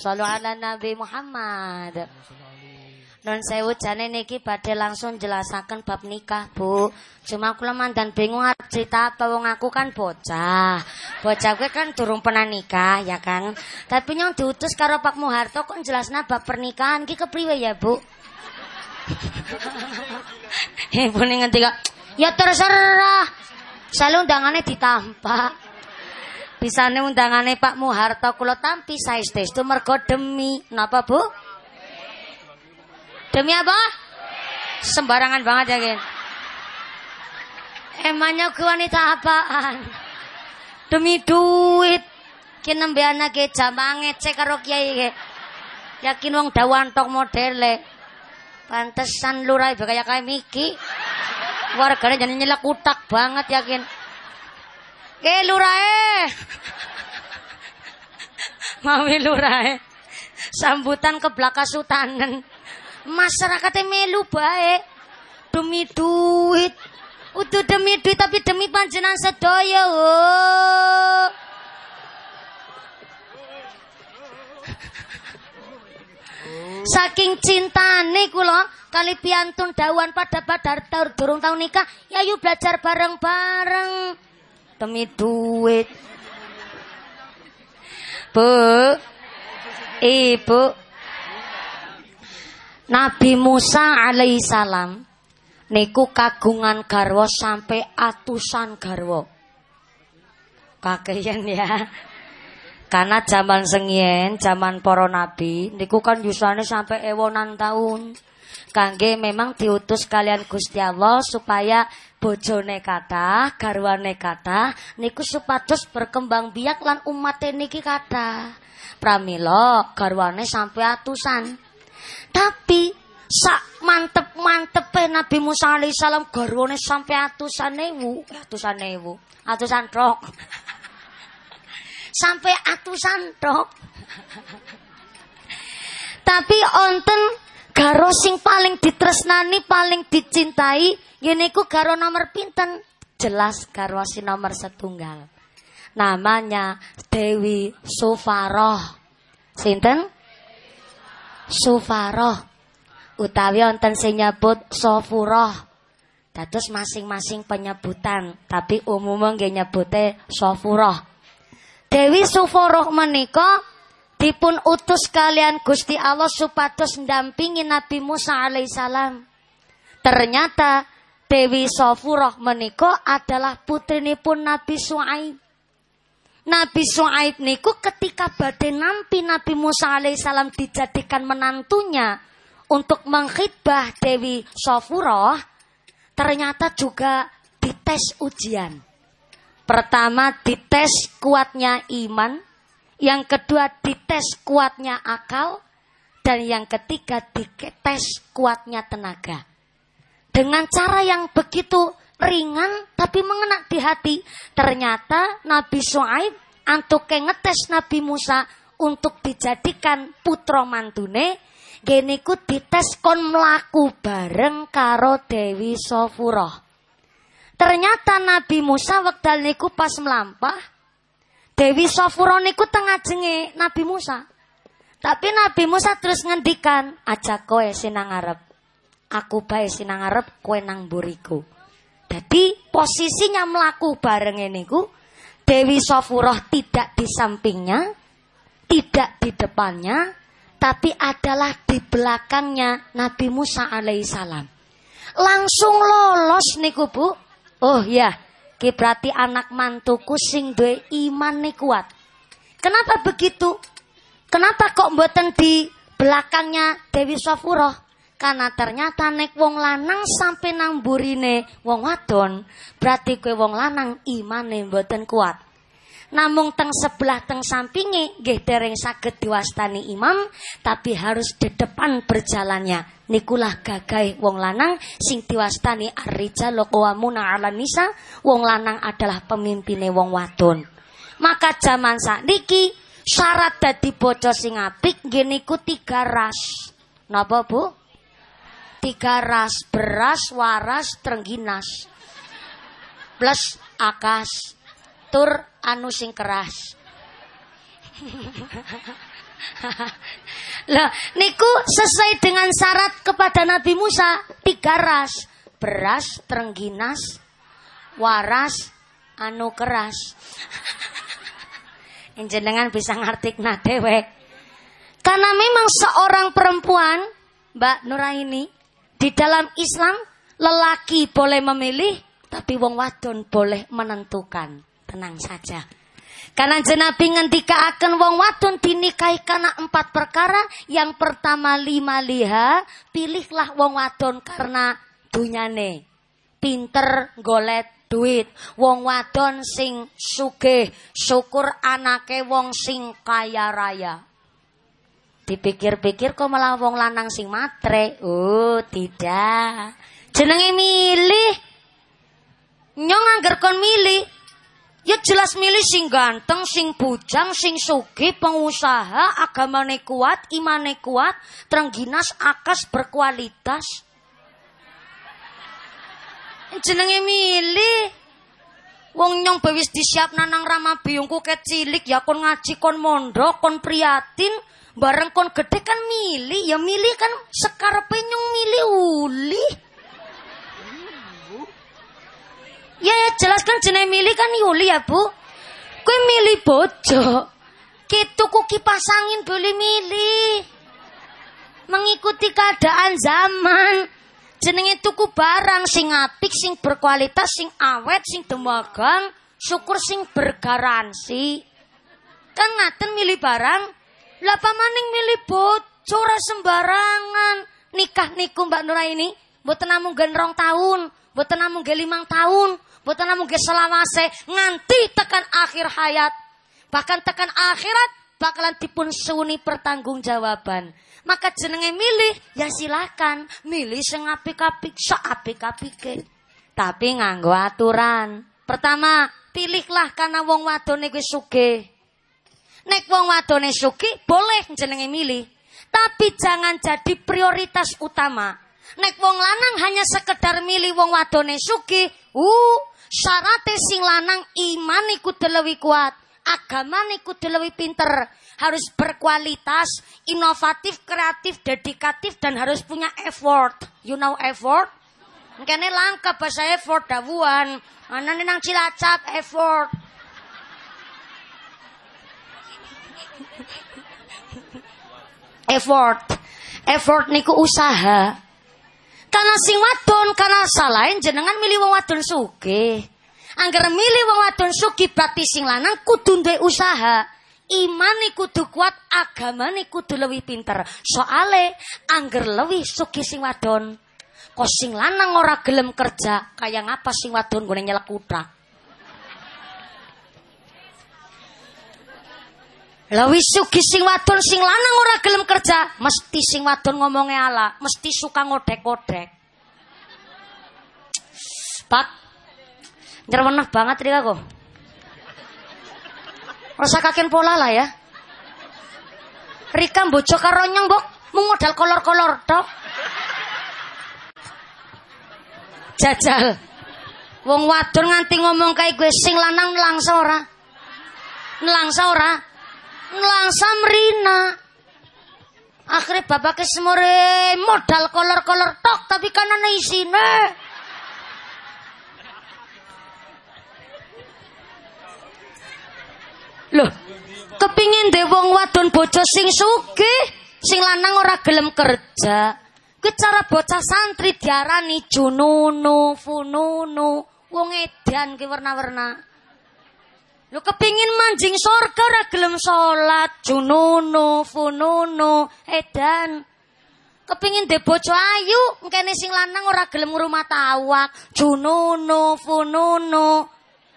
Sallu ala Nabi Muhammad. Non sewu jane niki badhe langsung jelasaken bab nikah, Bu. Cuma kula mandan bingung arep cerita apa wong aku kan bocah. Bocah gue kan durung pernah nikah, ya kan. Tapi yang diutus karo Pak Muharto kok jelasna bab pernikahan ki kepriwe ya, Bu? Ibu ning ngendika, "Ya terserah." Selalu undangannya ditampak. Bisane undangane Pak Muharto kula tampi saestu mergo demi napa, Bu? Demi apa? Sembarangan banget ya, Gen. Emangnya gue wanita apaan? Demi duit. Ki nembe anake jamaah ngecek karo kiai. Yakin wong dawan tok modele. Pantesan lurai kayak kayak Miki. Warganya jadi nyelak utak banget yakin. Ke lurai. Mawi lurai. Sambutan ke sutanen. Masyarakatnya melu baik. Demi duit. Udah demi duit tapi demi panjenan sedaya. Oh. Saking cintane kula kali piantun dawan pada pada taur durung tau nikah, ya yuk belajar bareng-bareng. Demi duit. Bu. Ibu. Nabi Musa alaihissalam niku kagungan garwa sampai atusan garwa. Kakeyan ya. Karena zaman sengien, zaman para nabi, niku kan yusane sampai ewonan tahun. Kangge memang diutus kalian Gusti Allah supaya bojone kata, garwane kata, niku supados berkembang biak lan umat niki kata. Pramila garwane sampai atusan. Tapi sak mantep-mantep Nabi Musa alaihissalam garwane sampai atusan ewu, atusan ewu, atusan trok. sampai atusan tok. Tapi onten garo sing paling ditresnani, paling dicintai, ku garo nomor pinten? Jelas garo si nomor setunggal. Namanya Dewi Sufaroh. Sinten? Sufaroh. Utawi onten sing nyebut Sofuroh. Dados masing-masing penyebutan, tapi umumnya nggih nyebute Sofuroh. Dewi Suforoh menika dipun utus kalian Gusti Allah supados ndampingi Nabi Musa alaihissalam. Ternyata Dewi Sofurah menika adalah putrinipun Nabi Suaib. Nabi Suaib niku ketika badhe nampi Nabi Musa alaihissalam dijadikan menantunya untuk mengkhidbah Dewi Sofurah, ternyata juga dites ujian. Pertama dites kuatnya iman, yang kedua dites kuatnya akal, dan yang ketiga dites kuatnya tenaga. Dengan cara yang begitu ringan tapi mengena di hati, ternyata Nabi Shu'aib antuk ngetes Nabi Musa untuk dijadikan putra mantune, geniku dites kon melaku bareng karo Dewi Sofurah. Ternyata Nabi Musa wekdal niku pas melampah Dewi Sofuro niku tengah jenge Nabi Musa. Tapi Nabi Musa terus ngendikan, aja kowe sinang arep. Aku bae sinang arep kowe nang buriku. Jadi posisinya melaku bareng niku Dewi Sofuroh tidak di sampingnya, tidak di depannya, tapi adalah di belakangnya Nabi Musa alaihissalam. Langsung lolos niku bu. Oh ya, ki berarti anak mantuku sing duwe iman nih kuat. Kenapa begitu? Kenapa kok mboten di belakangnya Dewi Sofuro? Karena ternyata nek wong lanang sampai nang burine wong wadon, berarti kue wong lanang imane mboten kuat. Namung teng sebelah teng sampingi nggih dereng saged diwastani imam, tapi harus di depan berjalannya. Nikulah gagai wong lanang sing diwastani ar-rijalu qawwamuna 'ala nisa, wong lanang adalah pemimpine wong wadon. Maka zaman niki syarat dadi bojo sing apik nggih niku tiga ras. Napa, Bu? Tiga ras, beras, waras, trengginas. Plus akas tur anu sing keras. Lah, niku sesuai dengan syarat kepada Nabi Musa tiga ras, beras, terengginas, waras, anu keras. Jenengan bisa ngartik dewek. Karena memang seorang perempuan, Mbak Nuraini, di dalam Islam lelaki boleh memilih, tapi wong wadon boleh menentukan. Tenang saja. Karena jenabi ngendika akan wong wadon dinikahi karena empat perkara. Yang pertama lima liha, pilihlah wong wadon karena dunyane. Pinter golet duit. Wong wadon sing sugih, syukur anake wong sing kaya raya. Dipikir-pikir kok malah wong lanang sing matre. Oh, tidak. Jenenge milih. Nyong angger kon milih, Ya jelas milih sing ganteng, sing bujang, sing sugi, pengusaha, agamane kuat, imane kuat, terengginas, akas, berkualitas. Jenenge milih. Wong nyong bewis disiap nanang rama biungku cilik ya kon ngaji kon mondok kon priatin bareng kon gede kan milih ya milih kan sekarepe nyong milih uli. Ya, ya jelaskan jenenge milih kan Yuli ya, Bu. Kowe milih bojo. Kitu ku kipas angin boleh milih. Mengikuti keadaan zaman. Jenenge tuku barang sing apik, sing berkualitas, sing awet, sing demagang, syukur sing bergaransi. Kan ngaten milih barang, lah pamaning milih bojo sembarangan. Nikah niku Mbak Nuraini, mboten namung gen rong tahun, mboten namung gen limang tahun, Boten namung selawase nganti tekan akhir hayat. Bahkan tekan akhirat bakalan dipun suni pertanggungjawaban. Maka jenenge milih ya silakan milih sing apik-apik sak apik-apike. Tapi nganggo aturan. Pertama, pilihlah karena wong wadone wis sugih. Nek wong wadone sugih boleh jenenge milih. Tapi jangan jadi prioritas utama. Nek wong lanang hanya sekedar milih wong wadone sugih, uh, Syaratnya sing lanang iman iku lebih kuat. Agama iku lebih pinter. Harus berkualitas, inovatif, kreatif, dedikatif, dan harus punya effort. You know effort? Kene langka bahasa effort dawuan. Nih nang cilacap effort. effort. Effort niku usaha. Karena sing wadon karena salahin jenengan milih wong wadon suge. Angger milih wong wadon sugi berarti sing lanang kudu duwe usaha. Imane kudu kuat, agamane kudu lebih pinter. Soale angger lebih sugi sing wadon. Kok sing lanang ora gelem kerja, kaya ngapa sing wadon gue nyelek Lawi sugi sing wadon sing lanang ora gelem kerja, mesti sing wadon ngomongnya ala, mesti suka ngodek-ngodek. Pak, nyerweneh banget Rika kok. Rasa kaken pola lah ya. Rika bojo karo nyong, Mbok, mung modal kolor-kolor tok. Jajal. Wong wadon nganti ngomong kayak gue sing lanang nelangsa ora? Nelangsa ora? Ngelangsa merina. Akhirnya bapak kesemore modal kolor-kolor tok tapi kan ana isine. Loh, kepingin deh wong wadon bojo sing sugih, sing lanang ora gelem kerja. Kuwi cara bocah santri diarani jununu, fununu, wong edan ki warna-warna. Lu kepingin manjing sorga ora gelem salat, jununu, fununu, edan. Kepingin de bojo ayu, mengkene sing lanang ora gelem rumah tawak, jununu, fununu,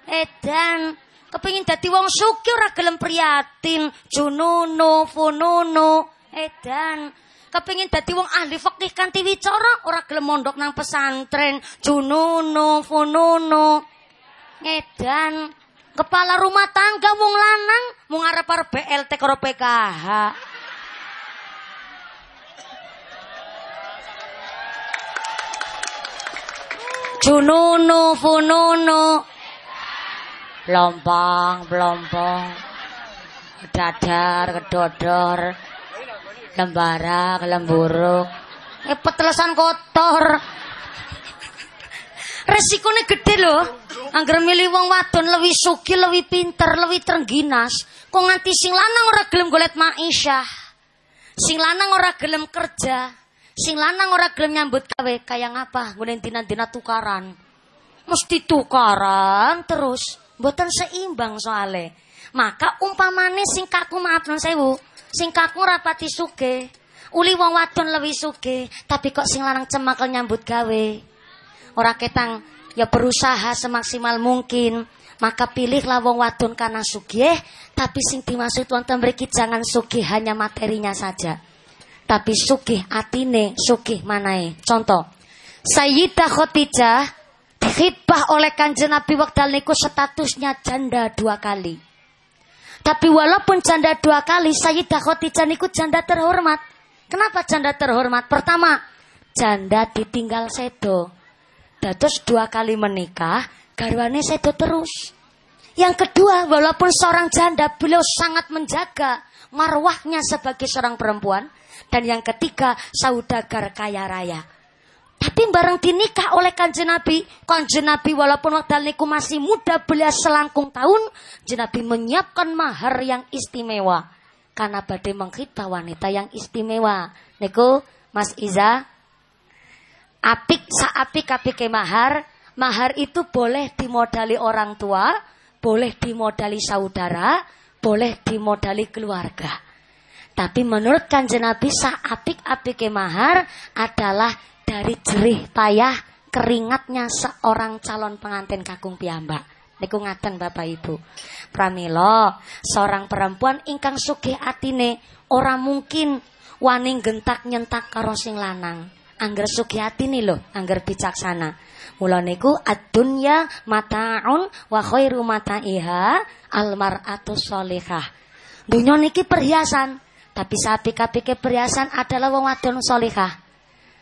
edan. Kepingin dadi wong sugih ora gelem priatin, jununu, fununu, edan. Kepingin dadi wong ahli fikih kanthi wicara ora gelem mondok nang pesantren, jununu, fununu, edan. Kepala rumah tangga wong lanang mung arep-arep BLT karo PKH. Jununu fununu. Lompong, lompong. Dadar, kedodor, lembara, lemburu. Eh petelesan kotor. Resikonya gede loh. Angger milih wong wadon lebih suki, lebih pinter, lebih terengginas. Kok nganti sing lanang ora gelem golet maisyah. Sing lanang ora gelem kerja. Sing lanang ora gelem nyambut gawe kaya ngapa ngene dina-dina tukaran. Mesti tukaran terus. Mboten seimbang soale. Maka umpamane sing kaku non sewu, sing kaku rapati suge. Uli wong wadon lebih suge, tapi kok sing lanang cemakel nyambut gawe. Ora ketang ya berusaha semaksimal mungkin. Maka pilihlah wong wadon karena sugih, tapi sing dimaksud wonten mriki jangan sugih hanya materinya saja. Tapi sugih atine, sugih manae. Contoh, Sayyidah Khadijah dihibah oleh kanjeng Nabi wekdal niku statusnya janda dua kali. Tapi walaupun janda dua kali, Sayyidah Khadijah niku janda terhormat. Kenapa janda terhormat? Pertama, janda ditinggal sedo. Dados dua kali menikah, garwane sedo terus. Yang kedua, walaupun seorang janda, beliau sangat menjaga marwahnya sebagai seorang perempuan. Dan yang ketiga, saudagar kaya raya. Tapi bareng dinikah oleh kanjeng Nabi, kanjeng Nabi walaupun waktu niku masih muda belia selangkung tahun, Nabi menyiapkan mahar yang istimewa. Karena badai menghibah wanita yang istimewa. Niku Mas Iza, apik saapik apik ke mahar, mahar itu boleh dimodali orang tua, boleh dimodali saudara, boleh dimodali keluarga. Tapi menurut kanjeng Nabi saapik apik ke mahar adalah dari jerih payah keringatnya seorang calon pengantin kakung piyambak. Niku ngaten Bapak Ibu. Pramilo, seorang perempuan ingkang sugih atine ora mungkin waning gentak nyentak karo sing lanang. Angger sugih atine lho, angger bijaksana. Mula niku ad-dunya mataun wa khairu mataiha almar'atu sholihah. Dunya niki perhiasan, tapi sapik-apike perhiasan adalah wong wadon sholihah.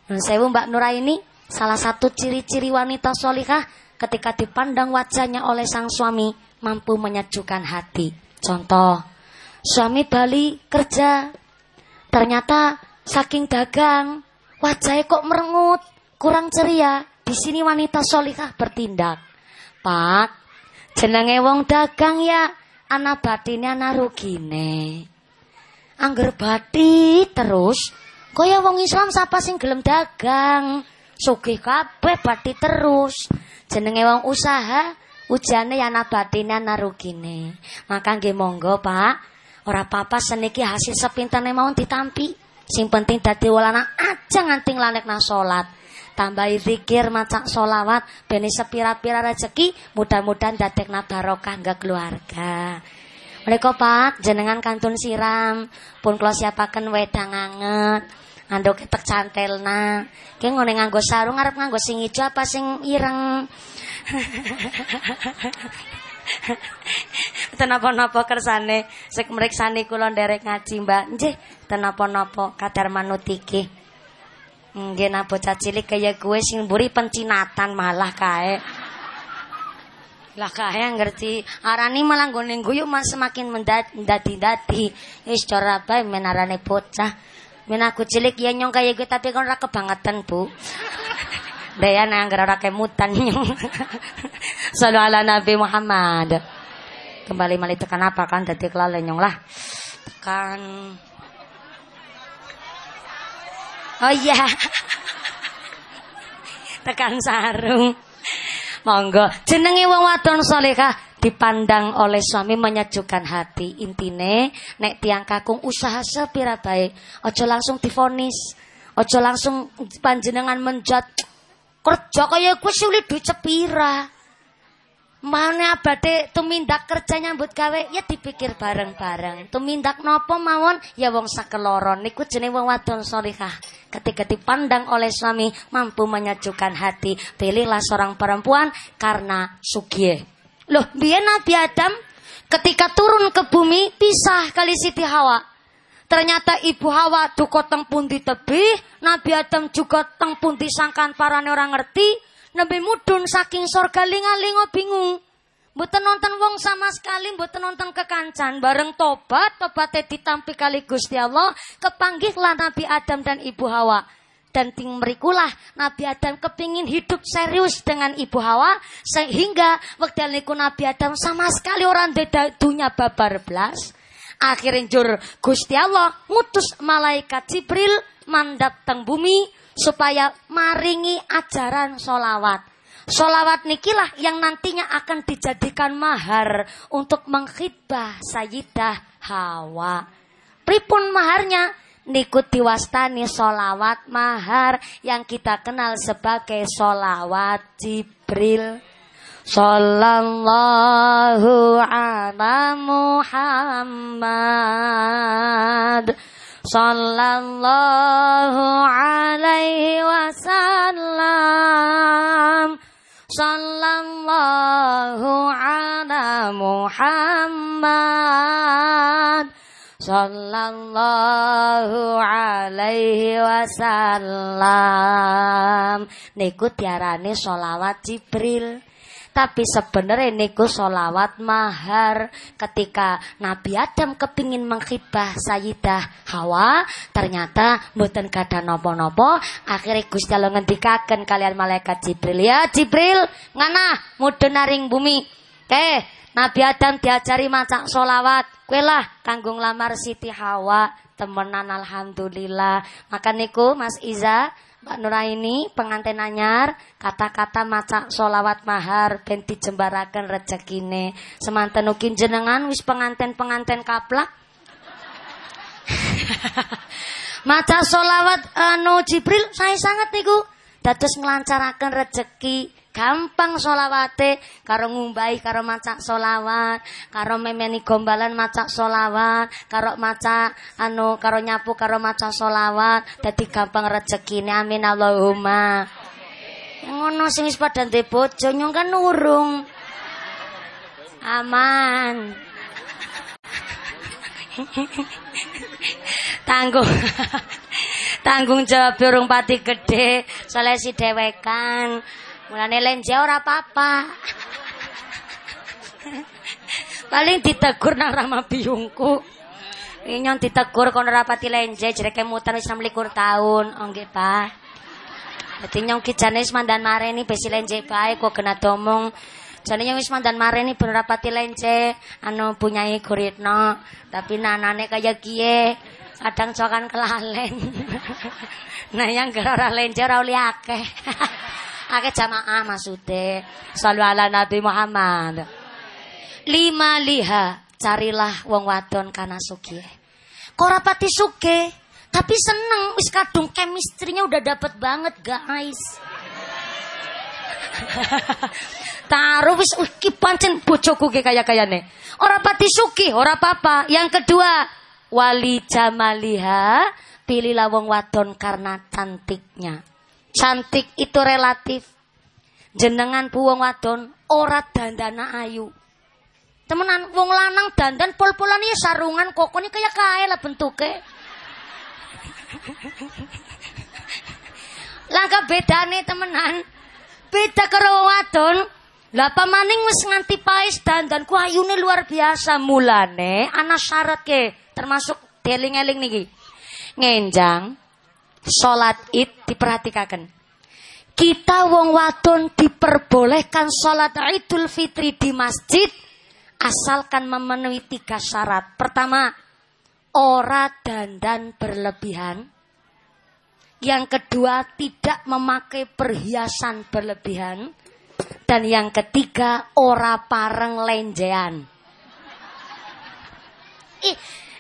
Nun sewu Mbak Nuraini, salah satu ciri-ciri wanita solikah ketika dipandang wajahnya oleh sang suami mampu menyejukkan hati. Contoh, suami Bali kerja, ternyata saking dagang, wajahnya kok merengut, kurang ceria. Di sini wanita solikah bertindak. Pak, jenenge wong dagang ya, anak batinnya narugine. Angger bati terus, Kaya wong Islam sapa sing gelem dagang. Sugih kabeh bati terus. Jenenge wong usaha, ujane ya ana batine ana rugine. Maka nggih monggo, Pak. Ora apa-apa seniki hasil sepintane mau ditampi. Sing penting dadi walana aja nganti nglanekna salat. Tambahi zikir maca solawat beni sepira-pira rezeki mudah-mudahan dadekna barokah nggak keluarga. Mereka Pak, jenengan kantun siram, pun kalau siapakan wedang anget, ngandok ketek cantelna. Ki ngone nganggo sarung arep nganggo sing ijo apa sing ireng. Tenapa-napa kersane sek mriksani kula nderek ngaji, Mbak. Nggih, tenapa-napa kadar manut iki. Nggih napa cilik kaya gue sing mburi pencinatan malah kae. Lah kae ngerti arani malah nggone guyu mas semakin mendati-dati. Wis cara bae menarane bocah. Men aku cilik ya nyong kaya gue tapi kan ora kebangetan, Bu. Daya nang ora kemutan nyong. Sallu ala Nabi Muhammad. Kembali malih tekan apa kan dadi kelalen nyong lah. Tekan Oh iya. tekan sarung. Monggo, jenenge wong wadon salehah dipandang oleh suami menyejukkan hati. Intine nek tiang kakung usaha sepira baik, ojo langsung difonis, ojo langsung panjenengan menjat kerja kaya kuwi sulit duit sepira. Mana abade tumindak kerja nyambut gawe ya dipikir bareng-bareng. Tumindak nopo mawon ya wong sakeloron niku jenenge wong wadon salehah. Ketika dipandang oleh suami mampu menyejukkan hati, pilihlah seorang perempuan karena sugih. Loh, biar Nabi Adam ketika turun ke bumi pisah kali Siti Hawa. Ternyata ibu Hawa duko teng pundi tebih, Nabi Adam juga teng pundi sangkan parane orang ngerti, Nabi mudun saking sorga linga-linga bingung. Mboten nonton wong sama sekali, mboten nonton kekancan. Bareng tobat, tobatnya ditampi kali Gusti Allah, kepanggihlah Nabi Adam dan Ibu Hawa. Dan ting merikulah Nabi Adam kepingin hidup serius dengan Ibu Hawa sehingga waktu niku Nabi Adam sama sekali orang dunia babar belas. Akhirnya jur Gusti Allah ngutus malaikat Jibril mandap teng bumi supaya maringi ajaran solawat. Solawat nikilah yang nantinya akan dijadikan mahar untuk mengkhidbah Sayyidah Hawa. Pripun maharnya? Niku diwastani solawat mahar yang kita kenal sebagai solawat Jibril. Sallallahu ala Muhammad Sallallahu alaihi wasallam. Sallallahu ala Muhammad. Sallallahu alaihi wasallam. Niku tiarane solawat Jibril tapi sebenarnya niku solawat mahar. Ketika Nabi Adam kepingin menghibah Sayyidah Hawa ternyata mboten gada nopo-nopo. Akhirnya Gusti Allah ngendikaken kalian malaikat Jibril ya Jibril ngana? Mudun naring bumi. Oke, Nabi Adam diajari maca solawat kue lah kanggung lamar Siti Hawa temenan alhamdulillah. Maka niku Mas Iza Mbak Nuraini pengantin anyar kata-kata maca solawat mahar ben dijembaraken rezekine semanten ugi jenengan wis pengantin-pengantin kaplak. Maca solawat anu Jibril saya sangat niku. Dados nglancaraken rezeki Gampang solawate karo ngumbai karo maca solawat, karo memeni gombalan maca solawat, karo maca anu karo nyapu karo maca solawat, dadi gampang rezekine. Amin Allahumma. Ngono sing wis padha ndek bojo kan urung. Aman. Tanggung. Tanggung jawab urung pati gede, soalnya si dewekan. Mulane lenje ora apa-apa. Paling ditegur nang Rama Biyungku. Ditegur kon ora pati lenje jereke muter wis 26 taun. Oh nggih, Pak. Dadi nyong ki jane mandan mareni besi lenje bae kok kena domong. Jane nyong wis mandan mareni ben ora pati lenje anu punyai Guritno, tapi nanane kaya kiye. Kadang cokan kelalen. nah yang gara lenje ora oleh akeh. Akeh jamaah maksude. Sallu ala Nabi Muhammad. Lima liha, carilah wong wadon kana sugih. Korapati suge, tapi seneng wis kadung chemistry-nya udah dapet banget guys. Taruh wis ki pancen bojoku ki kaya-kayane. Ora pati sugih, ora apa-apa. Yang kedua, wali jamaliha, pilihlah wong wadon karena cantiknya. Cantik itu relatif. Jenengan buwong wadon ora dandana ayu. Temenan wong lanang dandan pol-polan ya sarungan kokone kaya kae lah bentuke. Langka bedane temenan. Beda karo wadon. Lah pamaning wis nganti pais dandan ku ayune luar biasa mulane ana syarat ke termasuk deling-eling niki. Ngenjang Sholat id diperhatikan. Kita wong wadon diperbolehkan sholat idul fitri di masjid asalkan memenuhi tiga syarat. Pertama, ora dandan berlebihan. Yang kedua, tidak memakai perhiasan berlebihan. Dan yang ketiga, ora pareng lenjean. Ih,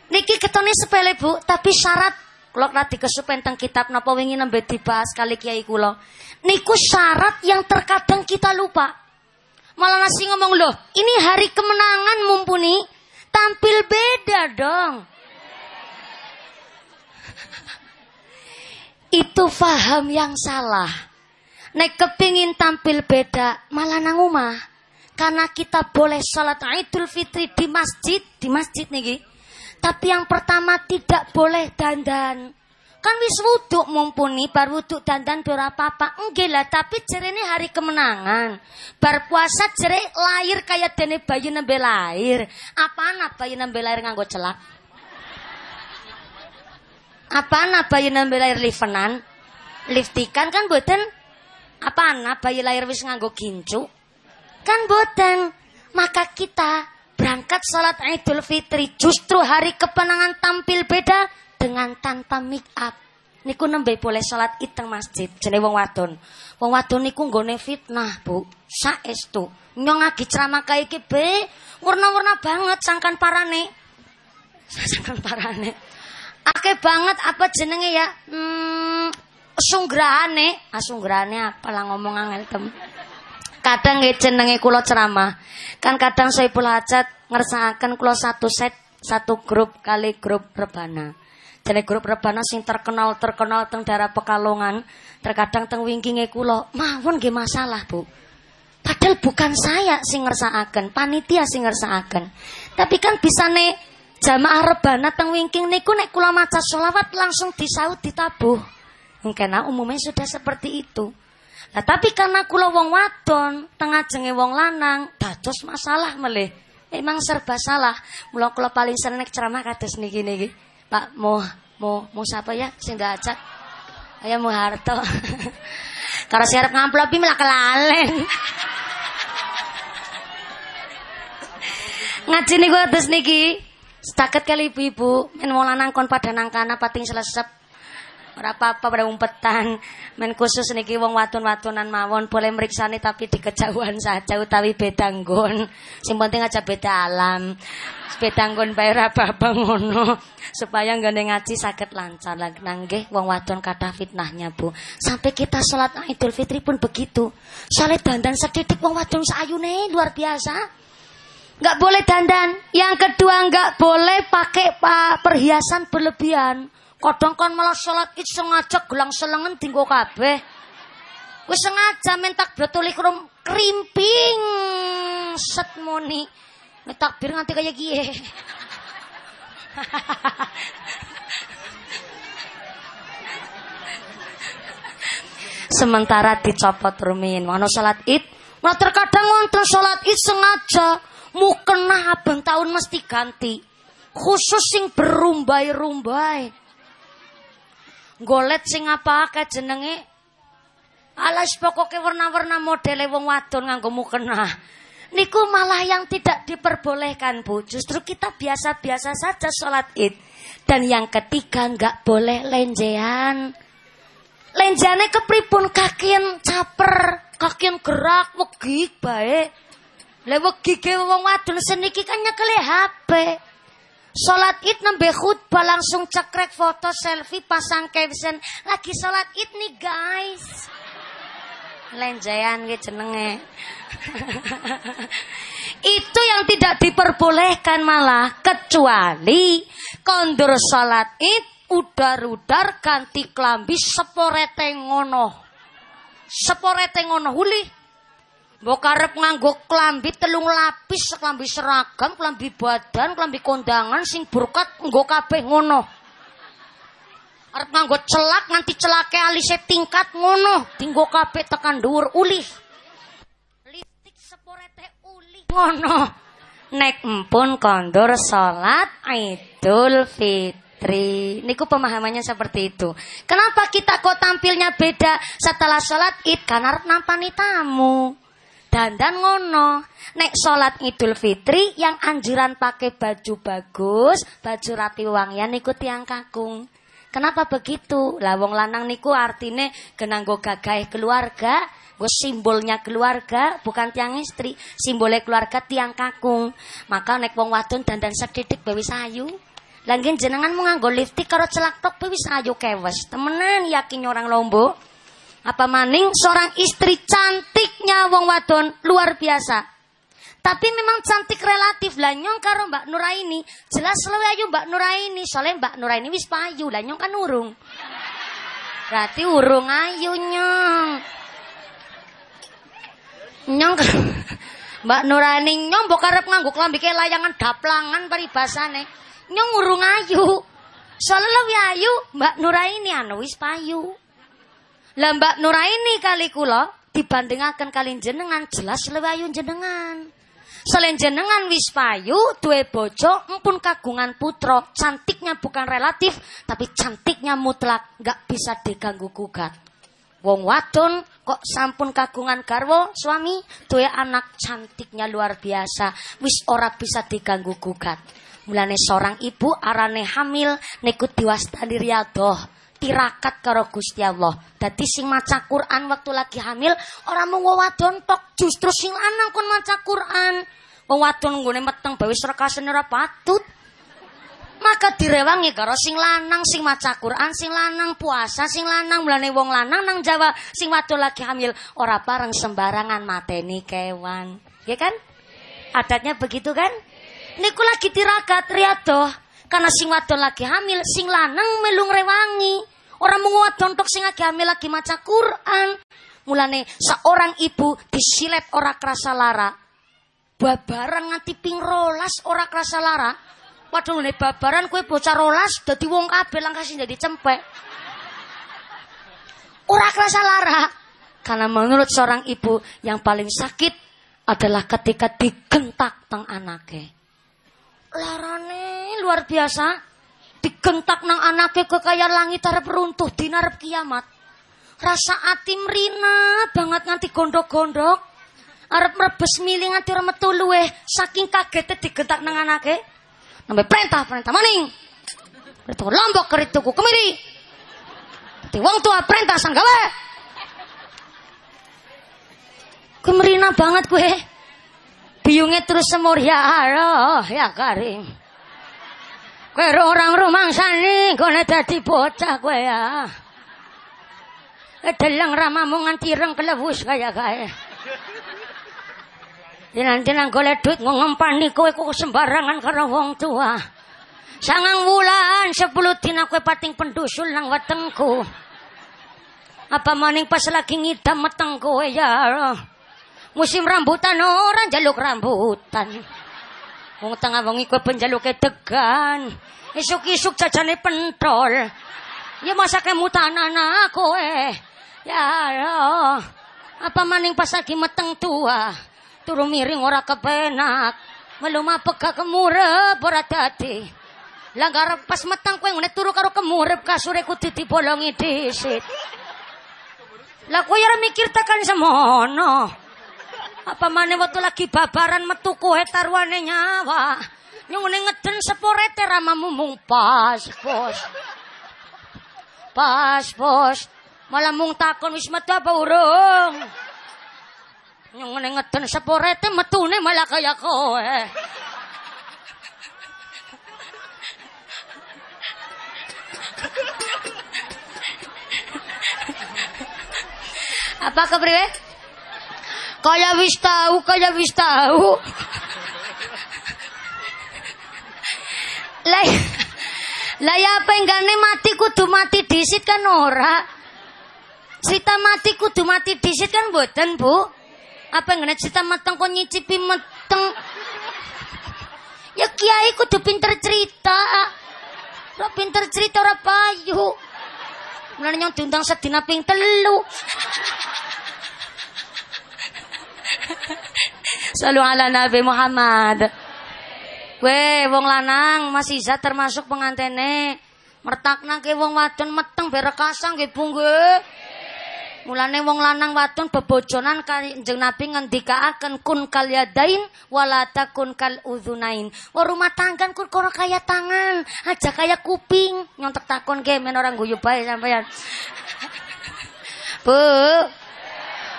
niki ketone sepele bu, tapi syarat kalau nanti kesupen tentang kitab napa wingi nembe dibahas kali kiai kula. Niku syarat yang terkadang kita lupa. Malah nasi ngomong loh, ini hari kemenangan mumpuni, tampil beda dong. Itu faham yang salah. Nek kepingin tampil beda, malah nang. Karena kita boleh sholat idul fitri di masjid, di masjid nih tapi yang pertama tidak boleh dandan. Kan wis wuduk mumpuni bar wuduk dandan ora apa-apa. Enggak lah, tapi jerene hari kemenangan. Bar puasa jere lahir kayak dene bayi nembe lahir. Apaan bayi nembe lahir nganggo celak? Apaan bayi nembe lahir livenan? Liftikan kan boten apaan bayi lahir wis nganggo gincu? Kan boten. Maka kita berangkat sholat Idul Fitri justru hari kemenangan tampil beda dengan tanpa make up. Niku nembe boleh sholat id teng masjid. Jene wong wadon. Wong wadon niku nggone fitnah, Bu. Saestu. Nyong lagi ceramah kayak iki, Be. Warna-warna banget sangkan parane. Sangkan parane. Akeh banget apa jenenge ya? Hmm, sunggrahane. Ah sunggrahane apa lah ngomong angel tem. Kadang nggih jenenge kula ceramah. Kan kadang saya pula Hajat ngersakaken kula satu set satu grup kali grup rebana. Jadi grup rebana sing terkenal terkenal teng daerah Pekalongan, terkadang teng wingkinge kula mawon nggih masalah, Bu. Padahal bukan saya sing ngersakaken, panitia sing ngersakaken. Tapi kan bisa nih jamaah rebana teng wingking niku nek kula maca sholawat langsung disaut ditabuh. Mungkin umumnya sudah seperti itu. Nah, tapi karena kula wong wadon, tengah jenge wong lanang, dados masalah melih. Emang serba salah. Mula kula paling seneng ceramah kados niki niki. Pak mau mau mau siapa ya sing ajak? Ayo mau harto. Kalau siarap ngamplopi malah kelalen. Ngaji nih gue terus niki. Setakat kali ibu-ibu, men mau lanang kon pada nangkana pating selesep. Ora apa-apa pada umpetan. Men khusus niki wong watun-watunan mawon boleh meriksani tapi di kejauhan saja utawi bedanggon. Sing penting aja beda alam. Bedanggon bae ora apa-apa ngono. Supaya nggone ngaji sakit lancar lagi nangge wong wadon kata fitnahnya Bu. Sampai kita sholat Idul Fitri pun begitu. Soalnya dandan sedidik wong wadon sayune luar biasa. Nggak boleh dandan. Yang kedua nggak boleh pakai perhiasan berlebihan. Kodong kon malah sholat id sengaja gelang selengen tinggo kabeh. Wis sengaja mentak krum krimping set moni. Takbir nganti kayak gie. Sementara dicopot rumin, mana sholat id, nah terkadang wonten sholat id sengaja mukena abang tahun mesti ganti. Khusus sing berumbai-rumbai. Golet sing apa akeh jenenge alas pokoknya warna-warna modele wong wadon nganggo mukena. Niku malah yang tidak diperbolehkan Bu. Justru kita biasa-biasa saja sholat id. Dan yang ketiga nggak boleh lenjean. Lenjane kepripun kakian caper, kakian gerak, wegi baik. Lewat gigi wong wadon seniki kan nyekeli HP. Salat Id nembe khutbah langsung cekrek foto selfie pasang caption lagi salat Id nih guys. Lenjayan gitu jenenge. Itu yang tidak diperbolehkan malah kecuali kondur salat Id udar-udar ganti klambi seporete ngono. Seporete ngono huli Mbok nganggo klambi telung lapis, klambi seragam, klambi badan, klambi kondangan sing burkat nggo kabeh ngono. Arep nganggo celak nganti celake alise tingkat ngono, dinggo kabeh tekan dhuwur ulih. Lipstik seporete ulih ngono. Nek empun kondur salat Idul Fitri. Niku pemahamannya seperti itu. Kenapa kita kok tampilnya beda setelah sholat id? Karena nampani tamu dandan ngono. Nek sholat Idul Fitri yang anjuran pakai baju bagus, baju rapi wangian niku tiang kakung. Kenapa begitu? Lah wong lanang niku artine genanggo gagah keluarga, gue simbolnya keluarga, bukan tiang istri. Simbolnya keluarga tiang kakung. Maka nek wong wadon dandan sedidik bewi sayu. Langgen jenengan mau nganggo lipstick karo celak tok bewi sayu kewes. Temenan yakin orang lombok. Apa maning seorang istri cantiknya wong wadon luar biasa. Tapi memang cantik relatif lah nyong karo Mbak Nuraini. Jelas luwe ayu Mbak Nuraini. Soalnya Mbak Nuraini wis payu lah nyong kan urung. Berarti urung ayu nyong. Nyong Mbak Nuraini nyong mbok arep nganggo klambi layangan daplangan paribasane. Nyong urung ayu. Soalnya lebih ayu, Mbak Nuraini anu wis payu. Lah Mbak Nuraini kali kula dibandingaken kali jenengan jelas lebih ayu jenengan. Selain jenengan wis payu, duwe bojo, empun kagungan putra. Cantiknya bukan relatif, tapi cantiknya mutlak, nggak bisa diganggu gugat. Wong wadon kok sampun kagungan garwo suami, duwe anak cantiknya luar biasa, wis ora bisa diganggu gugat. Mulane seorang ibu arane hamil niku diwastani riyadoh tirakat karo Gusti Allah. Dadi sing maca Quran waktu lagi hamil ora mung wadon tok, justru sing lanang kon maca Quran. Wong wadon nggone meteng bae wis ora patut. Maka direwangi karo sing lanang sing maca Quran, sing lanang puasa, sing lanang mulane wong lanang nang Jawa sing wadon lagi hamil ora pareng sembarangan mateni kewan. Ya kan? Adatnya begitu kan? Niku lagi tirakat riado. Karena sing wadon lagi hamil, sing lanang melung rewangi. Orang wadon tok sing lagi hamil lagi maca Quran. Mulane seorang ibu disilep ora kerasa lara. Babaran nganti ping rolas ora kerasa lara. Waduh nih babaran kue bocah rolas dadi wong kabeh lang kasih jadi cempek. Ora kerasa lara. Karena menurut seorang ibu yang paling sakit adalah ketika digentak teng anake. Larane luar biasa. Digentak nang anake ke kaya langit arep runtuh dinarep kiamat. Rasa ati mrina banget nganti gondok-gondok. Arep mrebes mili nganti ora metu luweh saking kagete digentak nang anake. Nambe perintah perintah maning. Itu lombok kerituku kemiri. Dadi wong tua perintah sang gawe. Kemerina banget gue. Biungnya terus semur ya Allah ya Karim. Kue orang rumah sani, kone dadi bocah kue ya. Deleng ramamu nganti reng kelebus kaya kaya. Dinan-dinan golek duit ngempani kowe kok sembarangan karena wong tua. Sangang wulan sepuluh dina kowe pating pendusul nang wetengku. Apa maning pas lagi ngidam meteng kowe ya. Musim rambutan orang jaluk rambutan. Wong tengah wengi kowe penjaluke degan. Isuk-isuk jajane pentol. Ya masa kemutan anak kowe. Ya Allah. Apa maning pas lagi meteng tua. Turu miring ora kepenak. Meluma peka kemurep ora dadi. Langgar pas meteng kowe ngene turu karo kemurep kasure kudu dibolongi dhisit. Lah kowe ora mikir tekan semono. Apa mana waktu lagi babaran metu kowe tarwane nyawa. Nyong ngeden seporete ramamu mung pas, bos. Pas, bos. Malah mung takon wis metu apa urung. Nyong ngeden seporete metune malah kaya kowe. Apa kepriwe? Kaya wis tahu, kaya wis tahu. Lah lah ya apa enggane mati kudu mati disit kan ora? Cerita mati kudu mati disit kan mboten, Bu? Apa enggane cerita meteng kok nyicipi meteng? Ya kiai kudu pinter cerita. Ora pinter cerita ora payu. Mulane nyong diundang sedina ping telu. Selalu ala Nabi Muhammad. Weh, wong lanang masih Iza termasuk pengantene. Mertakna ke wong wadon meteng berekasang nggih Bu nggih. Mulane wong lanang wadon bebojonan Kanjeng Nabi ngendikaaken kun kal yadain wala takun kal udzunain. Wong rumah tangga kun kono kaya tangan, aja kaya kuping. Nyontek takon ge men orang guyu bae sampean. Bu.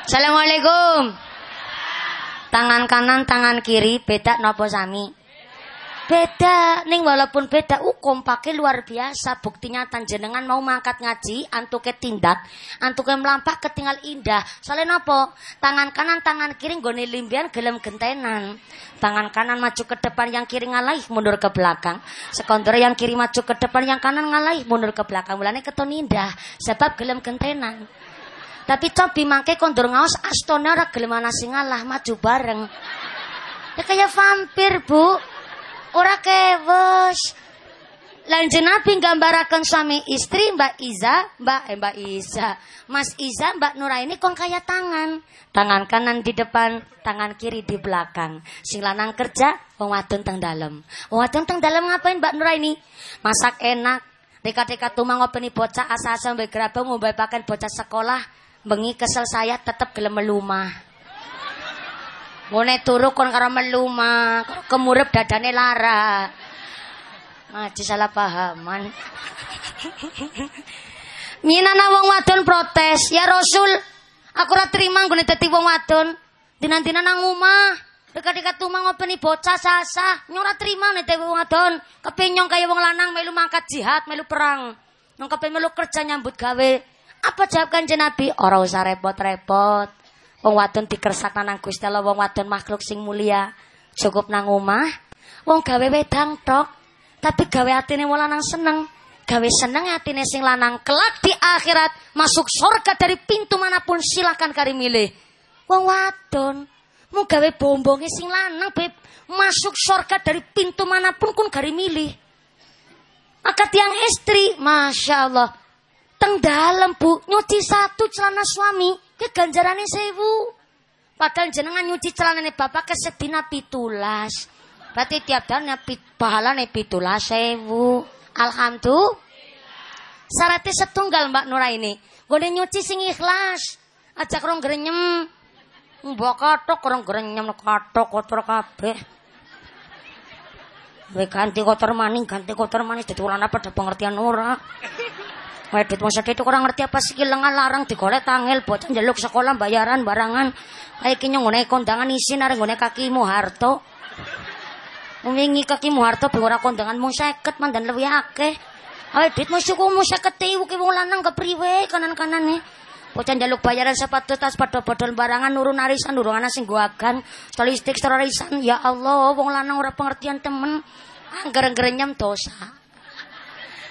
Assalamualaikum. Tangan kanan, tangan kiri beda nopo sami? Beda, ning walaupun beda hukum pakai luar biasa. Buktinya jenengan mau mangkat ngaji, antuke tindak, antuke melampak ketinggal indah. Soalnya nopo? Tangan kanan, tangan kiri nggone limbian gelem gentenan. Tangan kanan maju ke depan, yang kiri ngalaih mundur ke belakang. Sekondor yang kiri maju ke depan, yang kanan ngalaih mundur ke belakang. Mulane keton indah, sebab gelem gentenan. Tapi cobi mangke kondur ngaos astone ora gelem ana sing ngalah maju bareng. Ya kayak vampir, Bu. Ora kewes. Lanjut Nabi gambarakan suami istri Mbak Iza, Mbak eh, Mbak Iza, Mas Iza, Mbak Nuraini kon kaya tangan. Tangan kanan di depan, tangan kiri di belakang. Sing lanang kerja, wong wadon teng dalem. Wong wadon teng dalem ngapain Mbak Nuraini? Masak enak. Dekat-dekat tumang ngopeni bocah asa-asa mbek gerabang mbek pakai bocah sekolah. Bengi kesel saya tetep gelem melumah. Ngene turu kon karo melumah, kemurep dadane lara. Ngaji salah pahaman. Minana wong wadon protes, ya Rasul, aku ora terima nggone dadi wong wadon. Dinan-dinan nang omah, dekat-dekat rumah ngopeni bocah sasa, nyora terima nek dadi wong wadon. Kepenyong kaya wong lanang melu mangkat jihad, melu perang. Nang kepen melu kerja nyambut gawe. Apa jawab kanjeng Nabi? Ora usah repot-repot. Wong wadon dikersakna nang Gusti Allah, wong wadon makhluk sing mulia. Cukup nang omah, wong gawe wedang tok. Tapi gawe atine wong lanang seneng. Gawe seneng atine sing lanang kelak di akhirat masuk surga dari pintu mana pun silakan kari milih. Wong wadon mau gawe bombonge sing lanang beb masuk surga dari pintu mana pun kun kari milih. Akad yang istri, masya Allah, teng dalam bu nyuci satu celana suami ke ganjarannya sewu. Padahal jenengan nyuci celana bapak kesedina pitulas. Berarti tiap tahun pit, pahalane pitulas sewu. Alhamdulillah. Syaratnya setunggal Mbak Nura ini. Gue nyuci sing ikhlas. Aja kurang grenyem. Mbak katok kurang grenyem katok kotor kabeh. Ganti kotor maning, ganti kotor maning. Jadi apa ada pengertian ora. Wedit masa itu kurang ngerti apa sih lengan larang digolek tangil bocah jaluk sekolah bayaran barangan. Kayak kini ngone kondangan isin areng ngone kakimu harto. Wingi kaki muharto ben ora kondangan mung 50 mandan luwih akeh. Ae dit mesti ku mung 50 ewu ki wong lanang kepriwe kanan-kanane. Bocah njaluk bayaran sepatu tas padha bodol barangan nurun arisan durung ana sing goagan. Stolistik arisan ya Allah wong lanang ora pengertian temen. Angger-angger nyem dosa.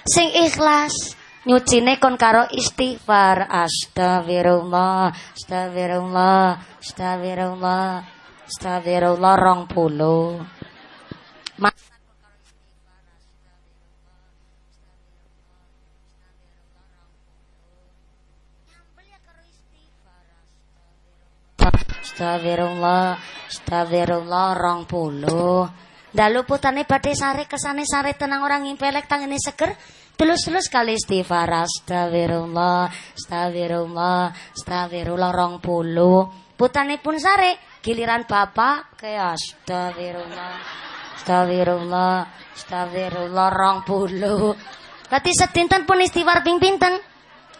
Sing ikhlas nyucine kon karo istighfar astagfirullah astagfirullah astagfirullah astagfirullah rong puluh Astagfirullah, astagfirullah rong puluh. Dalu putane badhe sare kesane sare tenang orang impelek tangene seger. Tulus-tulus kali istighfar astagfirullah, astagfirullah, astagfirullah rong puluh. Putane pun sare, giliran bapak ke astagfirullah. Astagfirullah, astagfirullah rong puluh. Berarti sedinten pun istighfar ping pinten?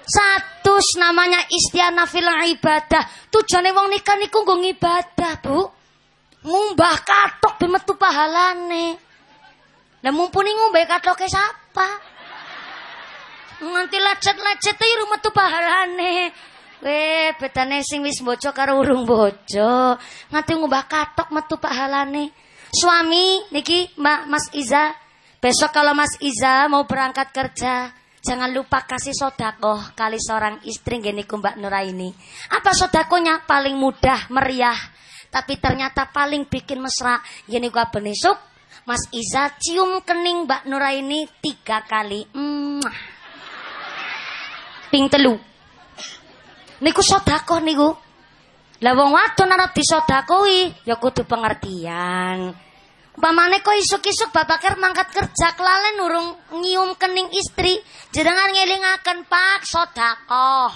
Satu namanya istiana fil ibadah. Tujuane wong nikah niku nggo ibadah, Bu. Ngumbah katok be metu pahalane. Lah mumpuni ngumbah katoke sapa? Nganti lecet-lecet iki metu pahalane. Weh, bedane sing wis bojo karo urung bojo. Nganti ngumbah katok metu pahalane. Suami niki Mbak Mas Iza, besok kalau Mas Iza mau berangkat kerja, Jangan lupa kasih sodako kali seorang istri gini Mbak Nuraini. Apa sodakonya? Paling mudah, meriah. Tapi ternyata paling bikin mesra. Gini gua benisuk. Mas Iza cium kening Mbak Nuraini tiga kali. Mm. Ping telu. Niku sodako niku. Lah wong wadon arep disodakoi ya kudu pengertian. Pamane kok isuk-isuk bapak mangkat kerja kelalen urung nyium kening istri, jenengan ngelingaken Pak sedekah.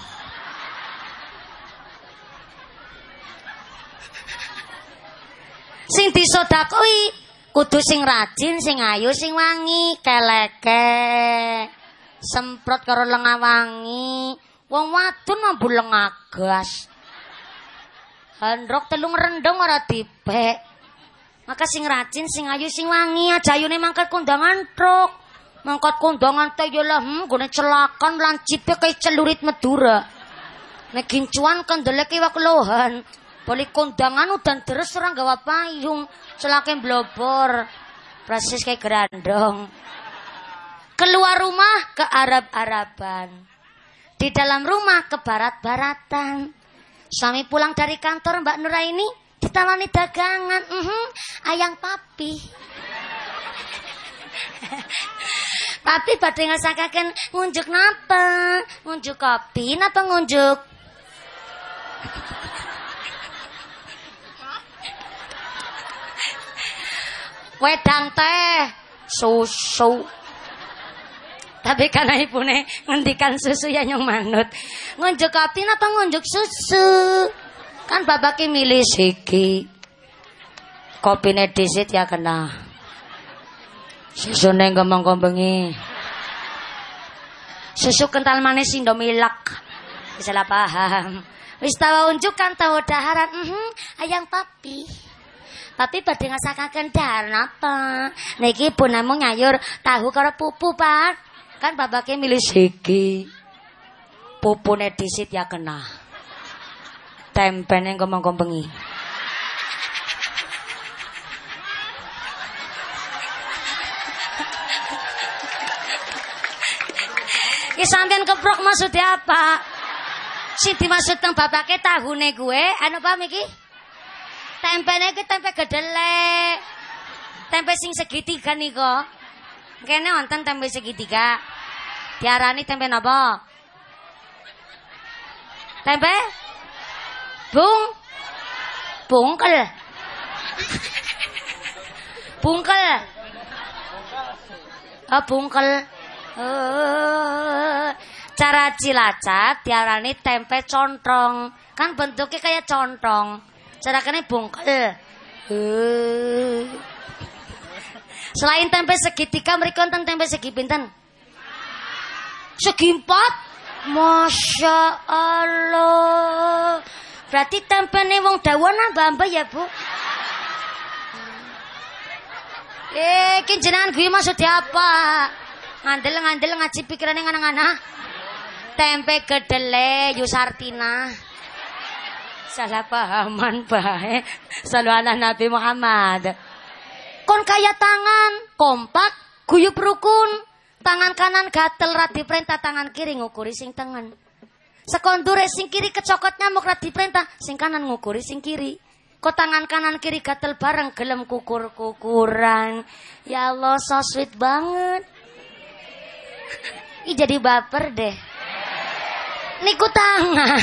Sing disodakoi kudu sing rajin, sing ayu, sing wangi, keleke. Semprot karo lenga wangi. Wong wadon mambu lenga gas. Handrok telung rendong ora dipek. Maka sing rajin, sing ayu, sing wangi aja ayune mangkat kondangan truk. Mangkat kondangan teh ya lah, hmm, gone celakan lancipe kayak celurit Madura. Nek gincuan kendeleke wak lohan. Balik kondangan udan terus orang gawa payung, celake blobor. Persis kayak gerandong. Keluar rumah ke Arab-Araban. Di dalam rumah ke barat-baratan. Suami pulang dari kantor Mbak Nuraini ditawani dagangan uh -huh, ayang papi Tapi badhe ngrasakaken ngunjuk napa? Ngunjuk kopi napa ngunjuk? Wedang teh susu. Tapi karena ibune ngendikan susu ya nyong manut. Ngunjuk kopi napa ngunjuk susu? Kan bapaknya milih siki. Kopine disit ya kena. Susu neng ngomong bengi. Susu kental manis Indomilak. Salah paham. Wis tahu unjukan tahu daharan. Mm -hmm, ayang papi. Papi badhe ngasakaken daharan apa? Niki pun namung nyayur tahu karo pupu, Pak. Kan babake milih siki. Pupune disit ya kena. Tempene ngomong bengi. Ki sampean keprok maksudnya apa? Si dimaksud kang bapake tahune gue, anu apa miki? Tempene ki tempe gedele. Tempe sing segitiga niko. Kene wonten tempe segitiga. Diarani tempe napa? Tempe? Bung? Bungkel. Bungkel. Oh, bungkel. Uh, cara cilacap diarani tempe contong. Kan bentuknya kayak contong. Cara kene bungkel. Uh. Selain tempe segitiga, mereka tempe segi pinten? Segi empat? Masya Allah. Berarti tempe nih wong dawan mbak ya bu? Eh, jenengan gue maksudnya apa? Ngandel ngandel ngaji pikirannya ngana-ngana. Tempe gedele Yusartina. Salah pahaman bae. Selalu anak Nabi Muhammad. Kon kaya tangan, kompak, guyup rukun. Tangan kanan gatel rati perintah tangan kiri ngukuri sing tengen. Sekondure sing kiri kecokot nyamuk rati perintah, sing kanan ngukuri sing kiri. Kok tangan kanan kiri gatel bareng gelem kukur-kukuran. Ya Allah, so sweet banget. Ih jadi baper deh. Niku tangan.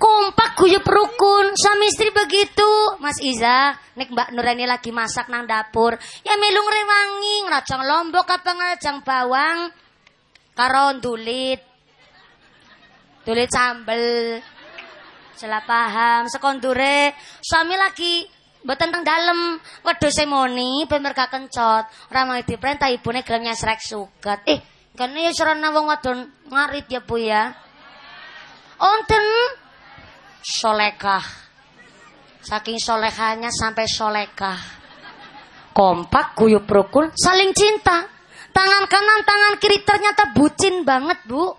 Kompak guyup rukun, suami istri begitu. Mas Iza, nek Mbak Nurani lagi masak nang dapur, ya melung rewangi, ngeracang lombok apa ngeracang bawang, karo dulit. Dulit sambel. Salah paham, sekondure suami lagi Mboten teng dalem, wedhus semoni ben merga kencot. Ora mau diperintah ibune gelem nyesrek suket. Eh, kene ya sarana wong wadon ngarit ya Bu ya. Onten solekah. Saking solehanya sampai solekah. Kompak, guyup rukun, saling cinta. Tangan kanan, tangan kiri ternyata bucin banget, Bu.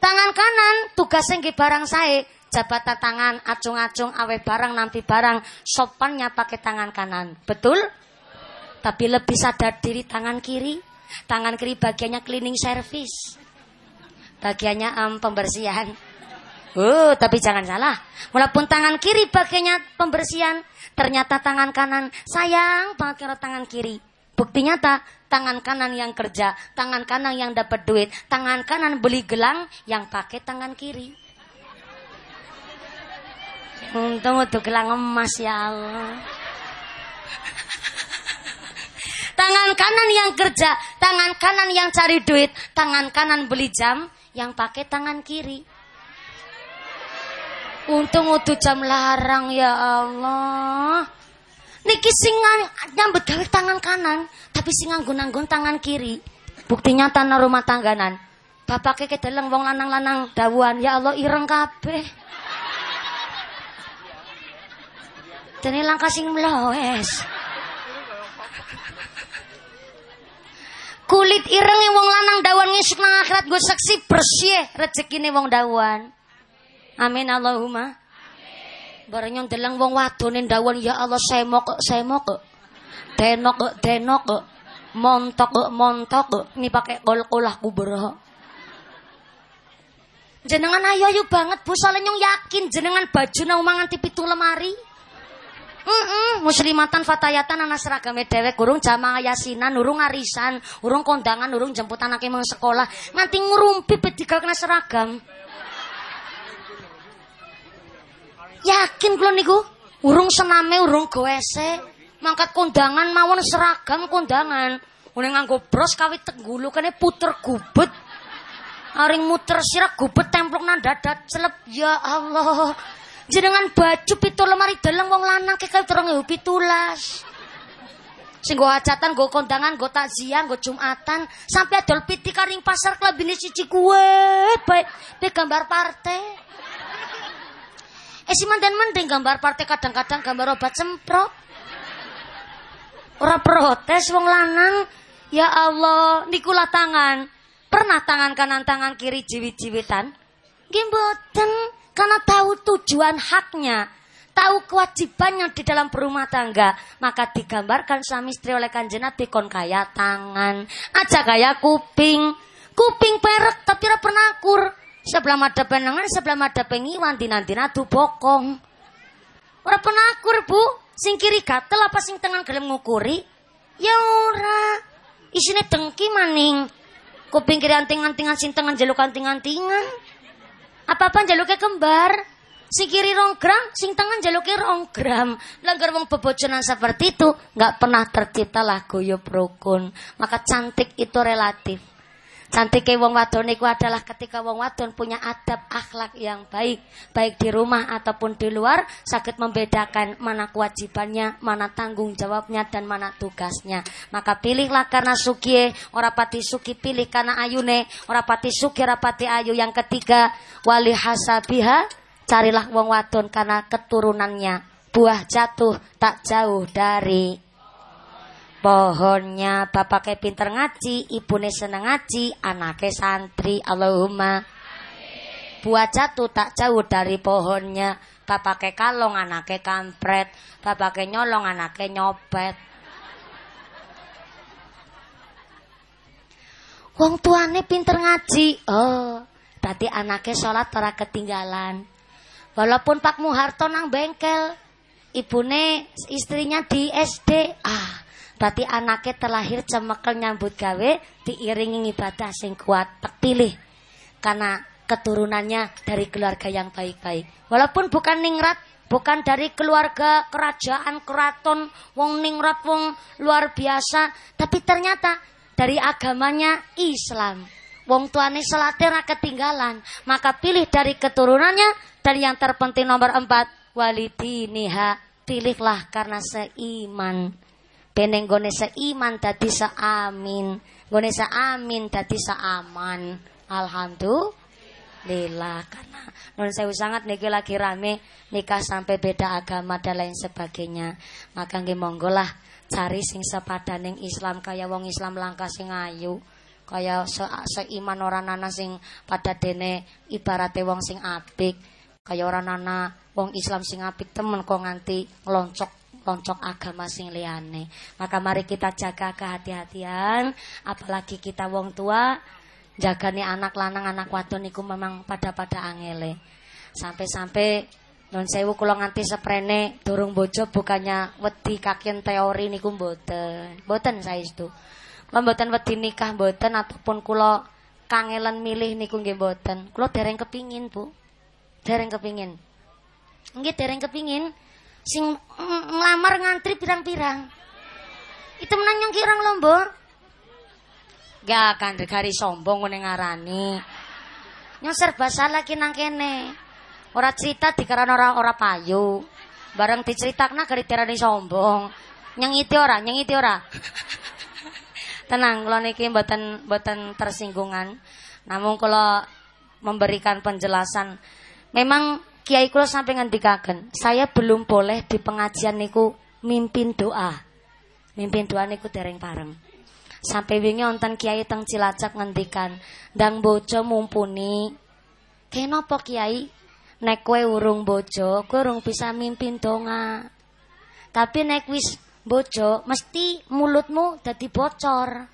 Tangan kanan tugasnya nggih barang saya. Jabatan tangan, acung-acung, awe barang, nampi barang. Sopannya pakai tangan kanan. Betul? Tapi lebih sadar diri tangan kiri. Tangan kiri bagiannya cleaning service. Bagiannya um, pembersihan. Oh, tapi jangan salah. Walaupun tangan kiri bagiannya pembersihan, ternyata tangan kanan sayang banget kira tangan kiri. Bukti nyata, tangan kanan yang kerja, tangan kanan yang dapat duit, tangan kanan beli gelang yang pakai tangan kiri. Untung untuk gelang emas ya Allah. Tangan kanan yang kerja, tangan kanan yang cari duit, tangan kanan beli jam yang pakai tangan kiri. Untung udah jam larang ya Allah. Niki singan nyambut gawe tangan kanan, tapi sing nganggo tangan kiri. Buktinya tanah rumah tangganan. Bapak keke deleng wong lanang-lanang dawuan, ya Allah ireng kabeh. Dene langkah sing mlowes. Kulit ireng wong lanang dawan ngisuk nang akhirat gue seksi bersih rezekine wong dawan. Amin Allahumma. Bareng yang deleng wong wadone dawan ya Allah semok semok. Denok denok. Montok montok ini pakai kol-kolah kubro. Jenengan ayu ayu banget Bu soalnya nyong yakin jenengan baju nang mangan tipi lemari. Mm muslimatan fatayatan anak seragame dewek urung jamaah yasinan, urung arisan, urung kondangan, urung jemput anake sekolah, nganti ngrumpi bedigal kena seragam. Yakin kula niku? Urung sename, urung goese. Mangkat kondangan mawon seragam kondangan. Mulai nganggo bros kawit tenggulu kene puter gubet. Aring muter sirak gubet templok nang dadat celep. Ya Allah. Jenengan baju pitu lemari dalam wong lanang kekal terong pitulas. Sing go hajatan, go kondangan, go takziah, go jumatan, sampai adol piti karing pasar klabine cici kue, baik, be gambar partai. Eh si mandan mending gambar partai kadang-kadang gambar obat semprot. Ora protes wong lanang. Ya Allah, nikulah tangan. Pernah tangan kanan tangan kiri jiwit-jiwitan? Nggih karena tahu tujuan haknya, tahu kewajibannya di dalam berumah tangga, maka digambarkan suami istri oleh kanjeng Nabi kon kaya tangan, aja kaya kuping, kuping perek tapi ora pernah kur. Sebelah mada penangan, sebelah mada pengiwan nanti nadu bokong. Ora pernah kur bu, sing kiri gatel apa sing tengah gelem ngukuri? Ya ora, isine dengki maning. Kuping kiri anting-antingan sing tengah jaluk anting-antingan. Apa-apa jaluknya kembar. Si kiri rong sing tangan jaluknya rong. Langgar wong bebojonan seperti itu, nggak pernah tercipta lah guyub rukun. Maka cantik itu relatif. Cantiknya wong wadon itu adalah ketika wong wadon punya adab akhlak yang baik, baik di rumah ataupun di luar, sakit membedakan mana kewajibannya, mana tanggung jawabnya dan mana tugasnya. Maka pilihlah karena suki, orapati suki pilih karena ayune, orapati suki rapati ayu. Yang ketiga, wali hasabiha, carilah wong wadon karena keturunannya. Buah jatuh tak jauh dari pohonnya bapaknya pinter ngaji ibune seneng ngaji anaknya santri. Allahumma. Buah jatuh tak jauh dari pohonnya. Bapaknya kalong anaknya kampret. Bapaknya nyolong anaknya nyopet. Wong tuane pinter ngaji. Oh berarti anaknya sholat ora ketinggalan. Walaupun Pak Muharto nang bengkel ibune istrinya di SD ah Berarti anaknya terlahir cemekel nyambut gawe diiringi ibadah sing kuat terpilih karena keturunannya dari keluarga yang baik-baik. Walaupun bukan ningrat, bukan dari keluarga kerajaan keraton wong ningrat wong luar biasa, tapi ternyata dari agamanya Islam. Wong tuane salate ra ketinggalan, maka pilih dari keturunannya dan yang terpenting nomor empat walidiniha pilihlah karena seiman. Beneng gone seiman dadi seamin. Gone seamin dadi seaman. Alhamdulillah karena non sewu sangat niki lagi rame nikah sampai beda agama dan lain sebagainya. Maka nggih monggo lah cari sing sepadaning Islam kaya wong Islam langkah sing ayu. Kaya se seiman orang nana sing pada dene ibarate wong sing apik. Kaya orang nana wong Islam sing apik temen kok nganti ngeloncok loncok agama sing liyane. Maka mari kita jaga kehati-hatian, apalagi kita wong tua jagane anak lanang anak wadon niku memang pada-pada angele. Sampai-sampai non sewu kula nganti seprene durung bojo bukannya wedi kakien teori niku mboten. Mboten saestu. Mboten wedi nikah mboten ataupun kula kangelan milih niku nggih mboten. Kula dereng kepingin, Bu. Dereng kepingin. Nggih dereng kepingin sing ngelamar ngantri pirang-pirang. Itu menanyong kirang lombo. Gak akan degari sombong ngene ngarani. Nyong serba salah ki nang kene. Ora cerita dikaran ora ora payu. Bareng diceritakna gari sombong. Nyengiti ora, nyengiti ora. Tenang, kalau niki mboten mboten tersinggungan. Namun kalau memberikan penjelasan memang Kiai kula sampai ngendikaken, saya belum boleh di pengajian niku mimpin doa. Mimpin doa niku dereng pareng. Sampai wingi wonten Kiai teng Cilacap ngendikan, "Ndang bojo mumpuni." Kenapa Kiai? Nek urung bojo, kowe urung bisa mimpin donga. Tapi nek wis bojo, mesti mulutmu dadi bocor.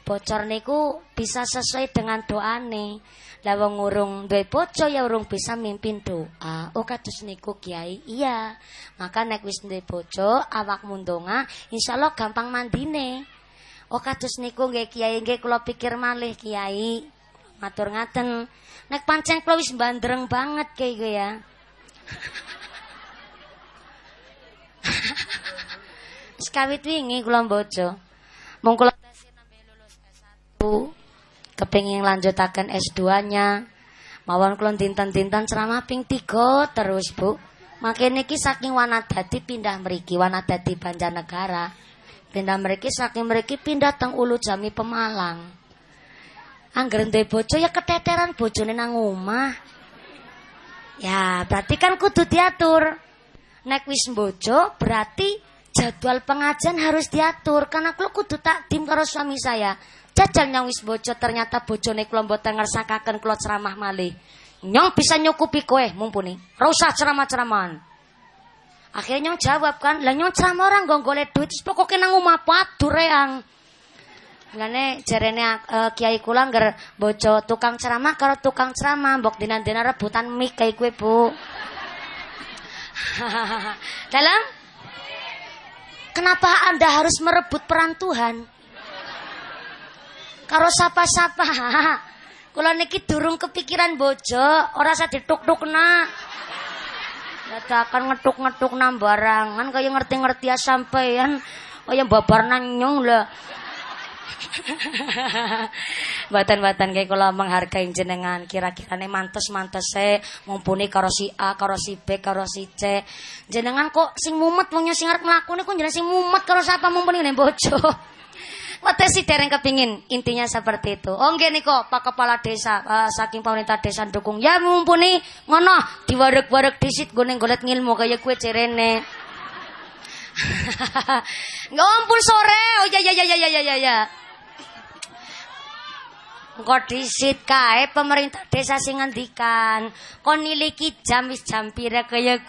bocor niku bisa sesuai dengan doane. Lah wong urung duwe bojo ya urung bisa mimpin doa. Oh kados niku Kiai. Iya. Maka nek wis duwe bojo awak mundonga insyaallah gampang mandine. Oh kados niku nggih Kiai nggih kula pikir malih Kiai. Matur ngaten. Nek pancen kula wis bandreng banget kayak ya. Sekawit wingi kula bojo. Mung kula lulus S1 kepingin lanjutakan S2-nya. Mawon kula dinten-dinten ceramah ping 3 terus, Bu. Makanya niki saking Wanadadi pindah mriki, Wanadadi Banjarnegara. Pindah mriki saking mriki pindah teng Ulu Jami Pemalang. Angger ndek bojo ya keteteran bojone nang omah. Ya, berarti kan kudu diatur. Nek wis bojo berarti jadwal pengajian harus diatur karena kalau kudu takdim karo suami saya. Jajal nyong wis bojo ternyata bojone kula mboten ngersakaken kula ceramah malih. Nyong bisa nyukupi kowe mumpuni. Ora usah ceramah-ceramahan. Akhirnya nyong jawab kan, lah nyong ceramah orang nggo golek duit wis pokoke nang omah padur reang. Mulane jarene uh, Kiai kula ngger bojo tukang ceramah karo tukang ceramah mbok dinan-dinan rebutan mik kayak kue Bu. Dalam Kenapa Anda harus merebut peran Tuhan? Karo sapa-sapa. Kula niki durung kepikiran bojo, ora usah dituk-tuk nak. akan ngetuk-ngetuk nang barangan kaya ngerti-ngerti ya sampean. Kaya babar nanyong lah. Batan-batan kayak kalau menghargai jenengan kira-kira nih mantes-mantes se mumpuni karo si A, karo si B, karo si C. Jenengan kok sing mumet wong sing arep nglakoni kok jenengan sing mumet karo siapa mumpuni nih bojo. Wate si dereng kepingin intinya seperti itu. Oh nggih kok Pak Kepala Desa uh, saking pemerintah desa dukung. Ya mumpuni ngono diwarek-warek disit gue golet ngilmu kaya kue cerene. Nggak ampun sore. Oh ya ya ya ya ya ya ya. Engko disit kae pemerintah desa sing ngendikan, kon niliki jam wis jam pira kaya.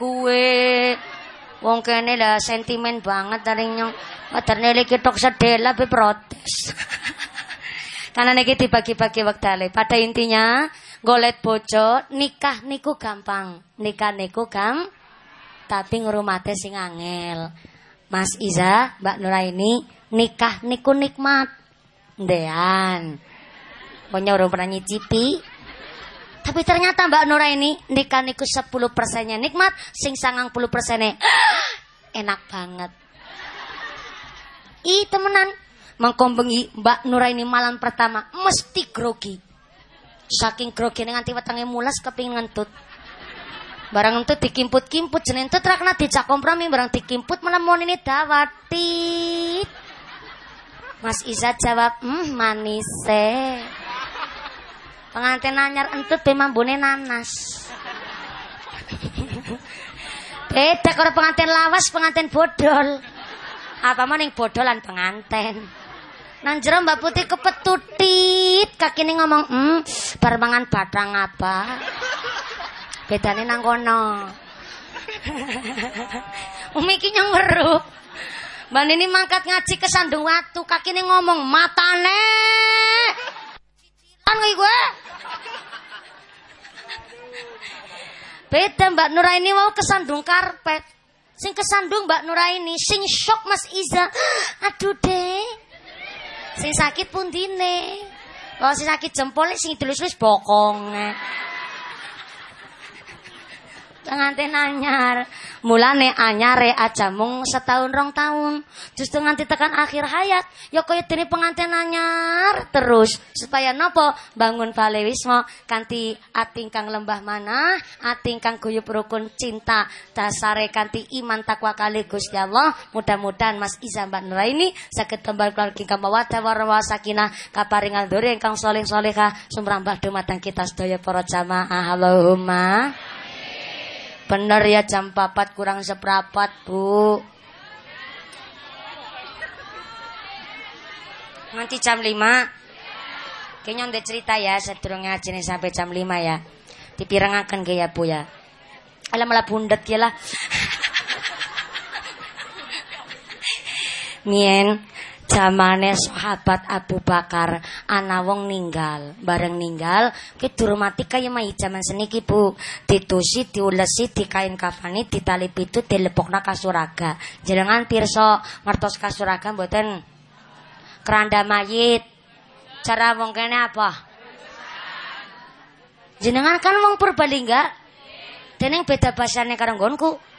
Wong kene lah sentimen banget dari nyong. Padahal niliki tok sedela be protes. Karena niki dibagi-bagi wektale. Pada intinya, golet bojo nikah niku gampang. Nikah niku gam tapi ngurumate sing angel. Mas Iza, Mbak Nuraini, nikah niku nikmat. Ndean. Pokoknya orang pernah nyicipi. Tapi ternyata Mbak Nora ini nikah niku 10 persennya nikmat, sing sangang puluh persennya enak banget. Ih temenan, mengkombengi Mbak Nora ini malam pertama mesti grogi. Saking grogi nganti wetenge mulas kepingin ngentut. Barang itu dikimput-kimput jeneng itu dijak kompromi barang dikimput menemon ini dawatit. Mas Iza jawab, hmm manise. Pengantin anyar entut be mambune nanas. Beda kalau pengantin lawas, pengantin bodol. Apa maning bodolan pengantin. Nang Mbak Putih kepetutit, ini ngomong, "Hmm, bar batang apa?" Bedane nang kono. Umi ki nyang weruh. Mbak Nini mangkat ngaji ke sandung watu, ini ngomong, "Matane." Kan gue. Beda Mbak Nuraini mau kesandung karpet. Sing kesandung Mbak Nuraini, sing shock Mas Iza. Aduh deh. Sing sakit pun dine. Kalau sing sakit jempolnya sing tulis-tulis bokong. Pengantin anyar. Mulane anyare aja mung setahun rong tahun. Justru nganti tekan akhir hayat ya kaya dene pengantin anyar terus supaya nopo bangun balewismo kanthi ati kang lembah mana, ati kang guyub rukun cinta dasare kanthi iman takwa kali Gusti Allah. Mudah-mudahan Mas Iza Mbak Nuraini saged kembali keluarga ingkang mawaddah warahmah sakinah kaparingan duri ingkang soleh solehah sumrambah dumateng kita sedaya para jamaah. Allahumma Bener ya jam 4 kurang seprapat, Bu. Nanti jam 5. Kayaknya udah cerita ya sedurung ngaji sampai jam 5 ya. Dipirengaken ke ya, Bu ya. Alah malah bundet ya lah. Mien Zamane sahabat Abu Bakar ana wong ninggal, bareng ninggal ki durmati kaya mai jaman seniki Bu. Ditusi, diulesi, dikain kafani, ditali pitu, dilepokna kasuraga. Jenengan pirsa ngertos kasuraga mboten? Keranda mayit. Cara wong kene apa? Jenengan kan wong Purbalingga. Dening beda basane karo nggonku.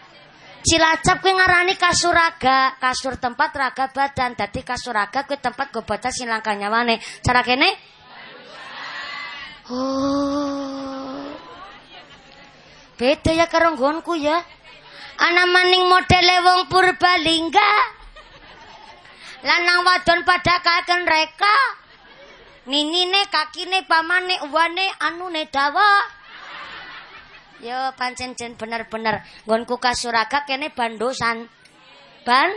Cilacap kuwi ngarani kasuraga, kasur tempat raga badan. Dadi kasuraga kuwi tempat go baca silangka nyawane. Cara kene? Oh. Beda ya karo nggonku ya. Ana maning modele wong Purbalingga. Lanang wadon pada kaken reka. Ninine kakine pamane uwane anune dawa. Yo pancen jen bener-bener nggonku kasuraga kene bandosan. Ban?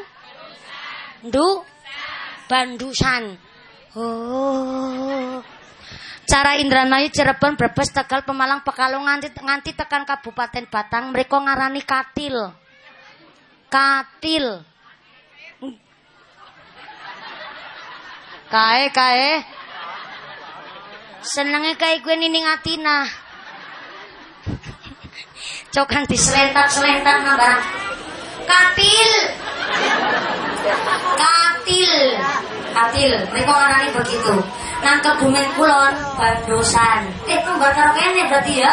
Ndu? Bandusan. Oh. Cara Indramayu Cirebon Brebes Tegal Pemalang Pekalongan nganti nganti tekan Kabupaten Batang mereka ngarani katil. Katil. Kae kae. Senenge kae gue nining atina. Cokan diselentak-selentak nang Katil. Katil. Katil. Mereka ngarani begitu. Nang kebumen kulon bandosan. Eh gak karo kene berarti ya?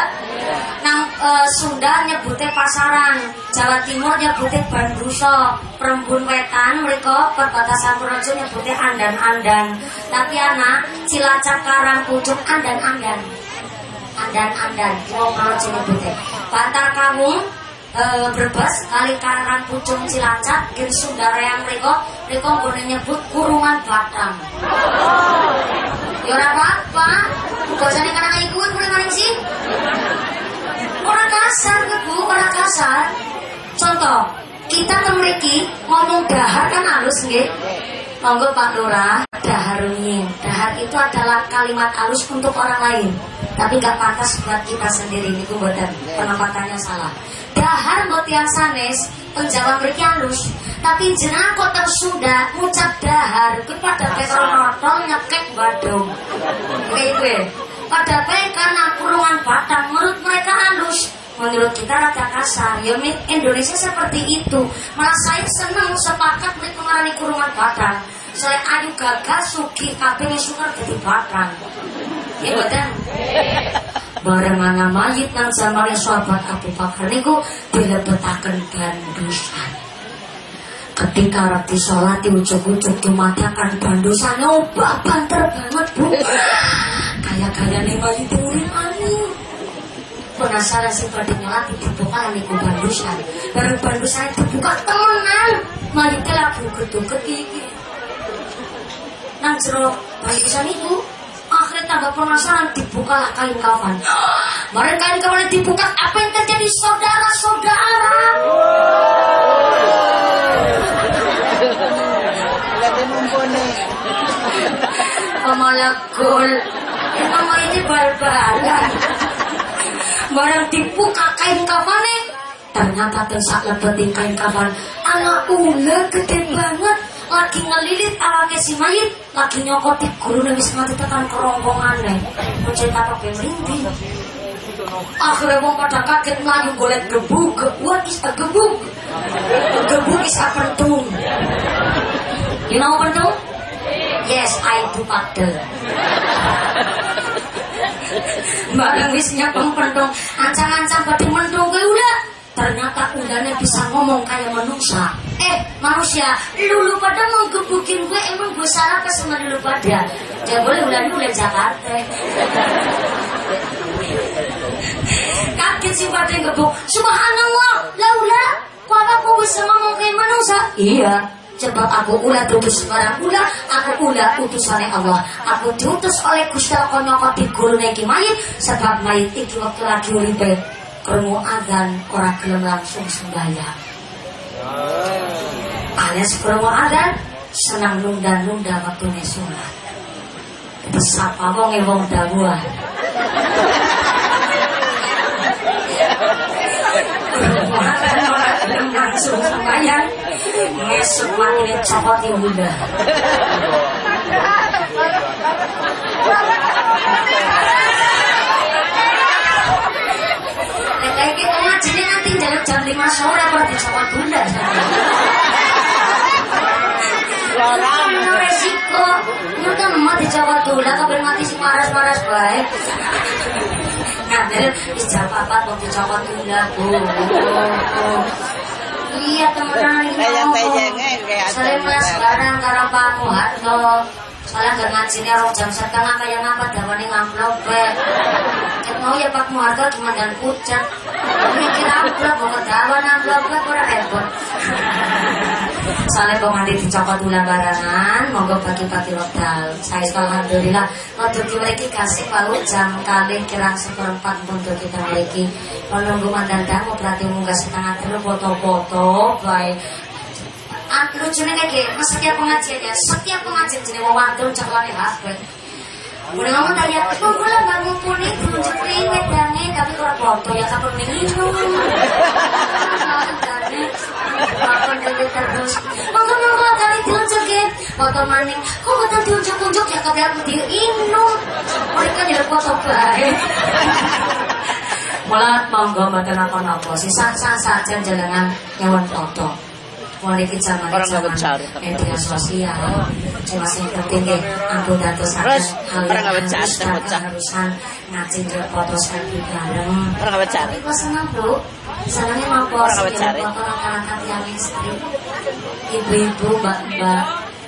Nang e, Sunda nyebutnya pasaran, Jawa Timur nyebutnya banduso, Perembun Wetan mereka perbatasan Purworejo nyebutnya andan-andan. Tapi anak Cilacap Karang Pucuk andan-andan andan-andan wong Projo nyebute. Bantar Kawung e, Brebes kali Karang Pucung Cilacap gen Sunda yang mereka mereka nggone nyebut kurungan batang. Ya ora apa-apa. Bosane karang iku kuwi maning sih. Orang kasar Bu, orang kasar. Contoh, kita ke mriki ngomong dahar kan halus nggih. Monggo Pak Lurah, dahar Dahar itu adalah kalimat halus untuk orang lain. Tapi gak pantas buat kita sendiri. Ini buatan penempatannya salah. Dahar buat yang sanes, penjawab mriki halus. Tapi jenang kok tersudah ngucap dahar, kepada pada notol nyekek badung. Kayak gue. Pada karena kurungan batang, menurut mereka halus. Menurut kita rata kasar. Ya Indonesia seperti itu. Malah saya senang sepakat mereka kurungan batang saya ayu gagah suki kabeh suka jadi batang ya betul bareng anak mayit nang zamannya sahabat Abu Bakar niku dilebetaken bandusan ketika rati sholat di ujuk-ujuk dimatakan bandusan oh banter banget bu. Kayak-kayak nih mayit urip anu penasaran sih pada nyolati dibuka niku bandusan baru bandusan dibuka temenan. Malike lagu gedung iki nang jero bandusan itu akhirnya tambah penasaran dibuka lah kain kafan. Mari kain kafan dibuka apa yang terjadi? Saudara-saudara. Malah gol Emang ini bal-balan barang dibuka kain kafane ternyata tersak lebetin kain kafan. Anak ular gede banget lagi ngelilit awake si mayit lagi nyokoti guru wis mati tekan kerongkongan nih mencet apa pemerintah akhirnya wong pada kaget melayu golek gebuk what is a gebuk gebuk is a pentung. You know pentung? Yes I do paddle Barang wis nyepeng pendong, ancang-ancang badi mendong gue udah. Ternyata ularnya bisa ngomong kayak manusia. Eh, manusia, lu pada mau gebukin gue, emang gue salah apa sama lu pada? Ya boleh ular ular Jakarta. Kaget si pada gebuk. Subhanallah, laulah, kok apa bisa ngomong kayak manusia? Iya, Sebab aku ulah tutus barang ulah, aku ulah utusannya Allah. Aku diutus oleh Gusti Allah nyokoti guru iki mayit, sebab mayit iki waktu lagi uripe krungu azan ora gelem langsung sembahyang. Alias krungu azan senang nunda-nunda waktu sholat. Sapa wong wong dawuh. Langsung sembahyang ngesuk mati copot ibunda Kayak gitu jalan jam 5 sore apa dicopot bunda. Orang. Resiko, dicopot bunda, kabar mati si baik ngambil mau iya temenan kayak sering mas barang karo Pak Muharto soalnya gak ngajinya orang jam setengah kayak ngapa ngamplop mau ya Pak Muharto cuma dan pucat mikir amplop mau kedawan amplop be kurang repot soalnya kok nanti dicopot ulang barangan. Monggo bagi-bagi lokal saya alhamdulillah untuk dimiliki kasih palu jam kali kira seperempat untuk kita miliki menunggu mandan mau berarti munggah setengah dulu foto-foto baik. Ah, lucunya kayak gini, setiap pengajian ya, setiap pengajian jadi mau waktu caklane HP. Udah ngomong tanya, kok gue lah gak ngumpulin tunjuk nih medangnya, tapi kalau foto ya kapan minum. Kapan dari terus, monggo monggo kali tunjukin foto maning, kok betul diunjuk-unjuk ya kadang di inum. Mereka jadi foto baik. Mulat monggo mboten apa-apa, sisa-sisa saja jenengan nyawan foto mulai ke zaman Orang nggak zaman becar. media sosial cuma yang penting ya ampun datus Terus, orang nggak becar, harus nggak becar. keharusan ngaji juga foto selfie bareng Orang nggak becar. tapi bro senangnya mau Orang nggak becar, ya? yang istri ibu-ibu mbak-mbak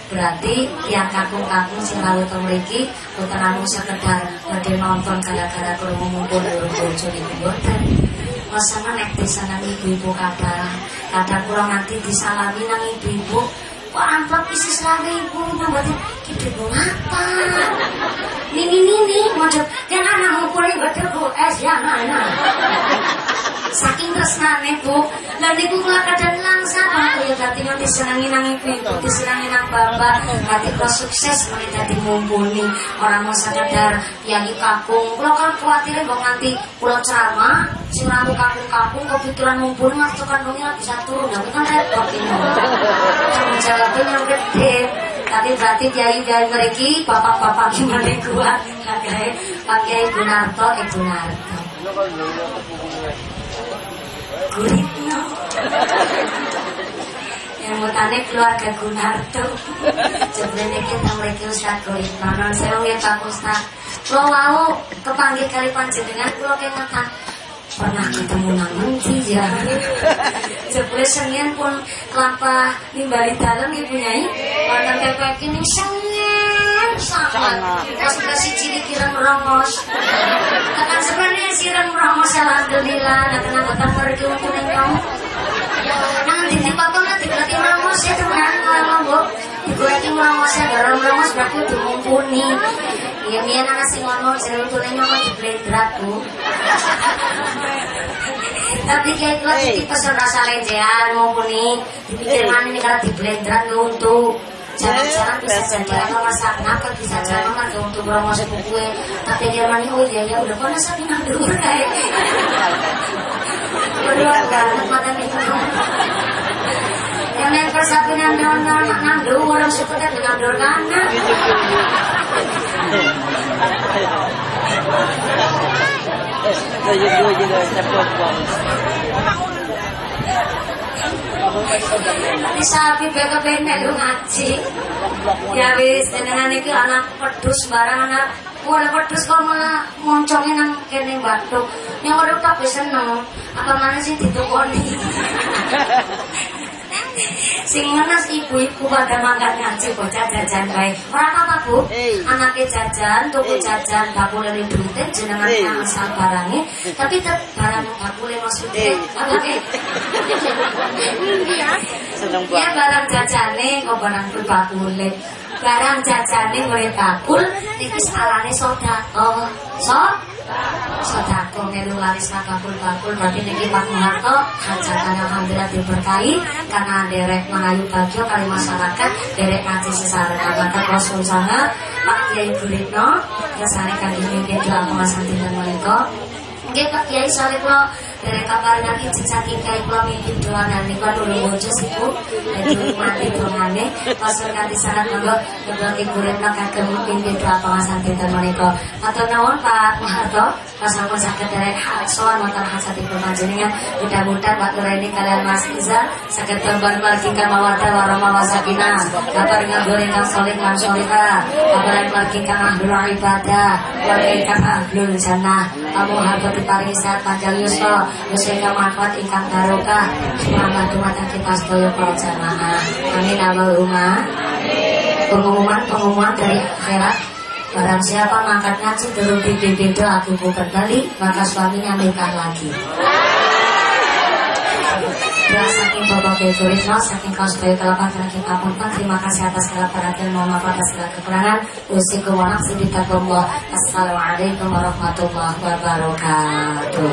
berarti yang kakung-kakung sing lalu ke mriki boten namung sekedar badhe nonton gara-gara krungu ngumpul urung bojo boten Masana nek disenang ibu-ibu kata Kata kula nanti disalami nang ibu-ibu. Kok amplop isi selawe ibu Nambati ibu ngapa Nini nini Model. Yang anak ngumpulin betul bu Es yang anak Saking tresnane bu. Lah niku kula kadang langsa Pak Ya dadi nganti disenangi nang ibu-ibu Disenangi nang bapak Dadi kula sukses Mari dadi mumpuni. Orang mau sekedar Yang kakung Kula kan khawatir kok nganti Kula ceramah Sing ramu kakung-kakung Kepikiran mumpuni Mas kandungnya bisa turun. Tapi kan repot Tanggung jawabnya gede. Tapi berarti kiai kiai mereka bapak-bapak gimana kuat pakai pakai Ibu Narto Ibu Narto. Guritno mutane keluarga Gunarto sebenarnya kita mereka Ustaz Guritno non saya ya Pak Ustaz. Kalau mau kepanggil kali panjenengan kalau keingetan pernah ketemu nang endi ya jebule sengien pun kelapa nimbali dalam ibu nyai. Wonten pepek ini sengien sangat. Pas udah si ciri kira merongos akan sebenarnya sirang merongos alhamdulillah. Nah kenapa tak pergi untuk Nang di bapak nanti berarti merongos ya teman ngomong bu Gue lagi merongos ya Iya iya sing ngomong saya untuk nyokot di bledrat bu tapi kayak lagi Hey. pesan rasa lejean mumpuni dipikir mana nih kalau di bledrat untuk Jangan-jangan bisa jadi apa masak apa bisa jadi kan untuk merongos buku tapi dia mani oh iya ya udah kona sapi nang dulu kayak berdua banget makan itu yang persapi dulu nang dulu orang suka bang. Tapi sapi benek lu ngaji. Ya wis anak pedus barang anak Wala pedus kok malah nang kene batu. Yang seneng. Apa mana sih ditukoni? Sing ngenes ibu-ibu pada makan ngaji bocah jajan bae. Ora apa-apa, Bu. Anake jajan, tuku jajan, bakule duite jenengan Eh. asal barangnya, tapi tetep barang bakule maksudnya. Eh. Apa ke? Seneng Ya banget. barang jajane kok barang berbakule. Barang jajane kowe bakul iki salane sedekah. So sedekah melu laris bakul bakul berarti niki Pak Muharto hajatan alhamdulillah diberkahi karena derek mengayu bagio kali masyarakat derek ngaji sesare. Maka Rasul sana Pak Kiai Guritno kersane kangge mimpin doa pengasan dinten menika Nggih Pak Kiai kula dari kaparingan izin saking kai kula mimpi doanan niku nulung bojo siku dadi mati tungane pasur kanthi sangat monggo mugi kuripna kagem mimpi doa nuwun Pak Maharto. Pasampun saged derek hak sowan wonten hajatipun panjenengan mudah-mudahan kalian Mas Iza saged gambar margi mawaddah warahmah wasakinah kaparingan goreng kang soleh lan solehah kaparingan margi kang ahlul ibadah. Warga kang ahlul jannah. Kamu harus diparingi sehat panjang yusra Yusra manfaat ingkang Selamat dumateng kita sedaya para jamaah. Amin. Allahumma Pengumuman pengumuman dari akhirat. Barang siapa mangkat ngaji turun pipi aku aku kembali Maka suaminya nikah lagi Ya saking Bapak Turismo, saking kaos bayu kelapan kerakin apunten Terima kasih atas segala perhatian, mohon maaf atas segala kekurangan Usiku wa nafsi bitaqullah Assalamualaikum warahmatullahi wabarakatuh.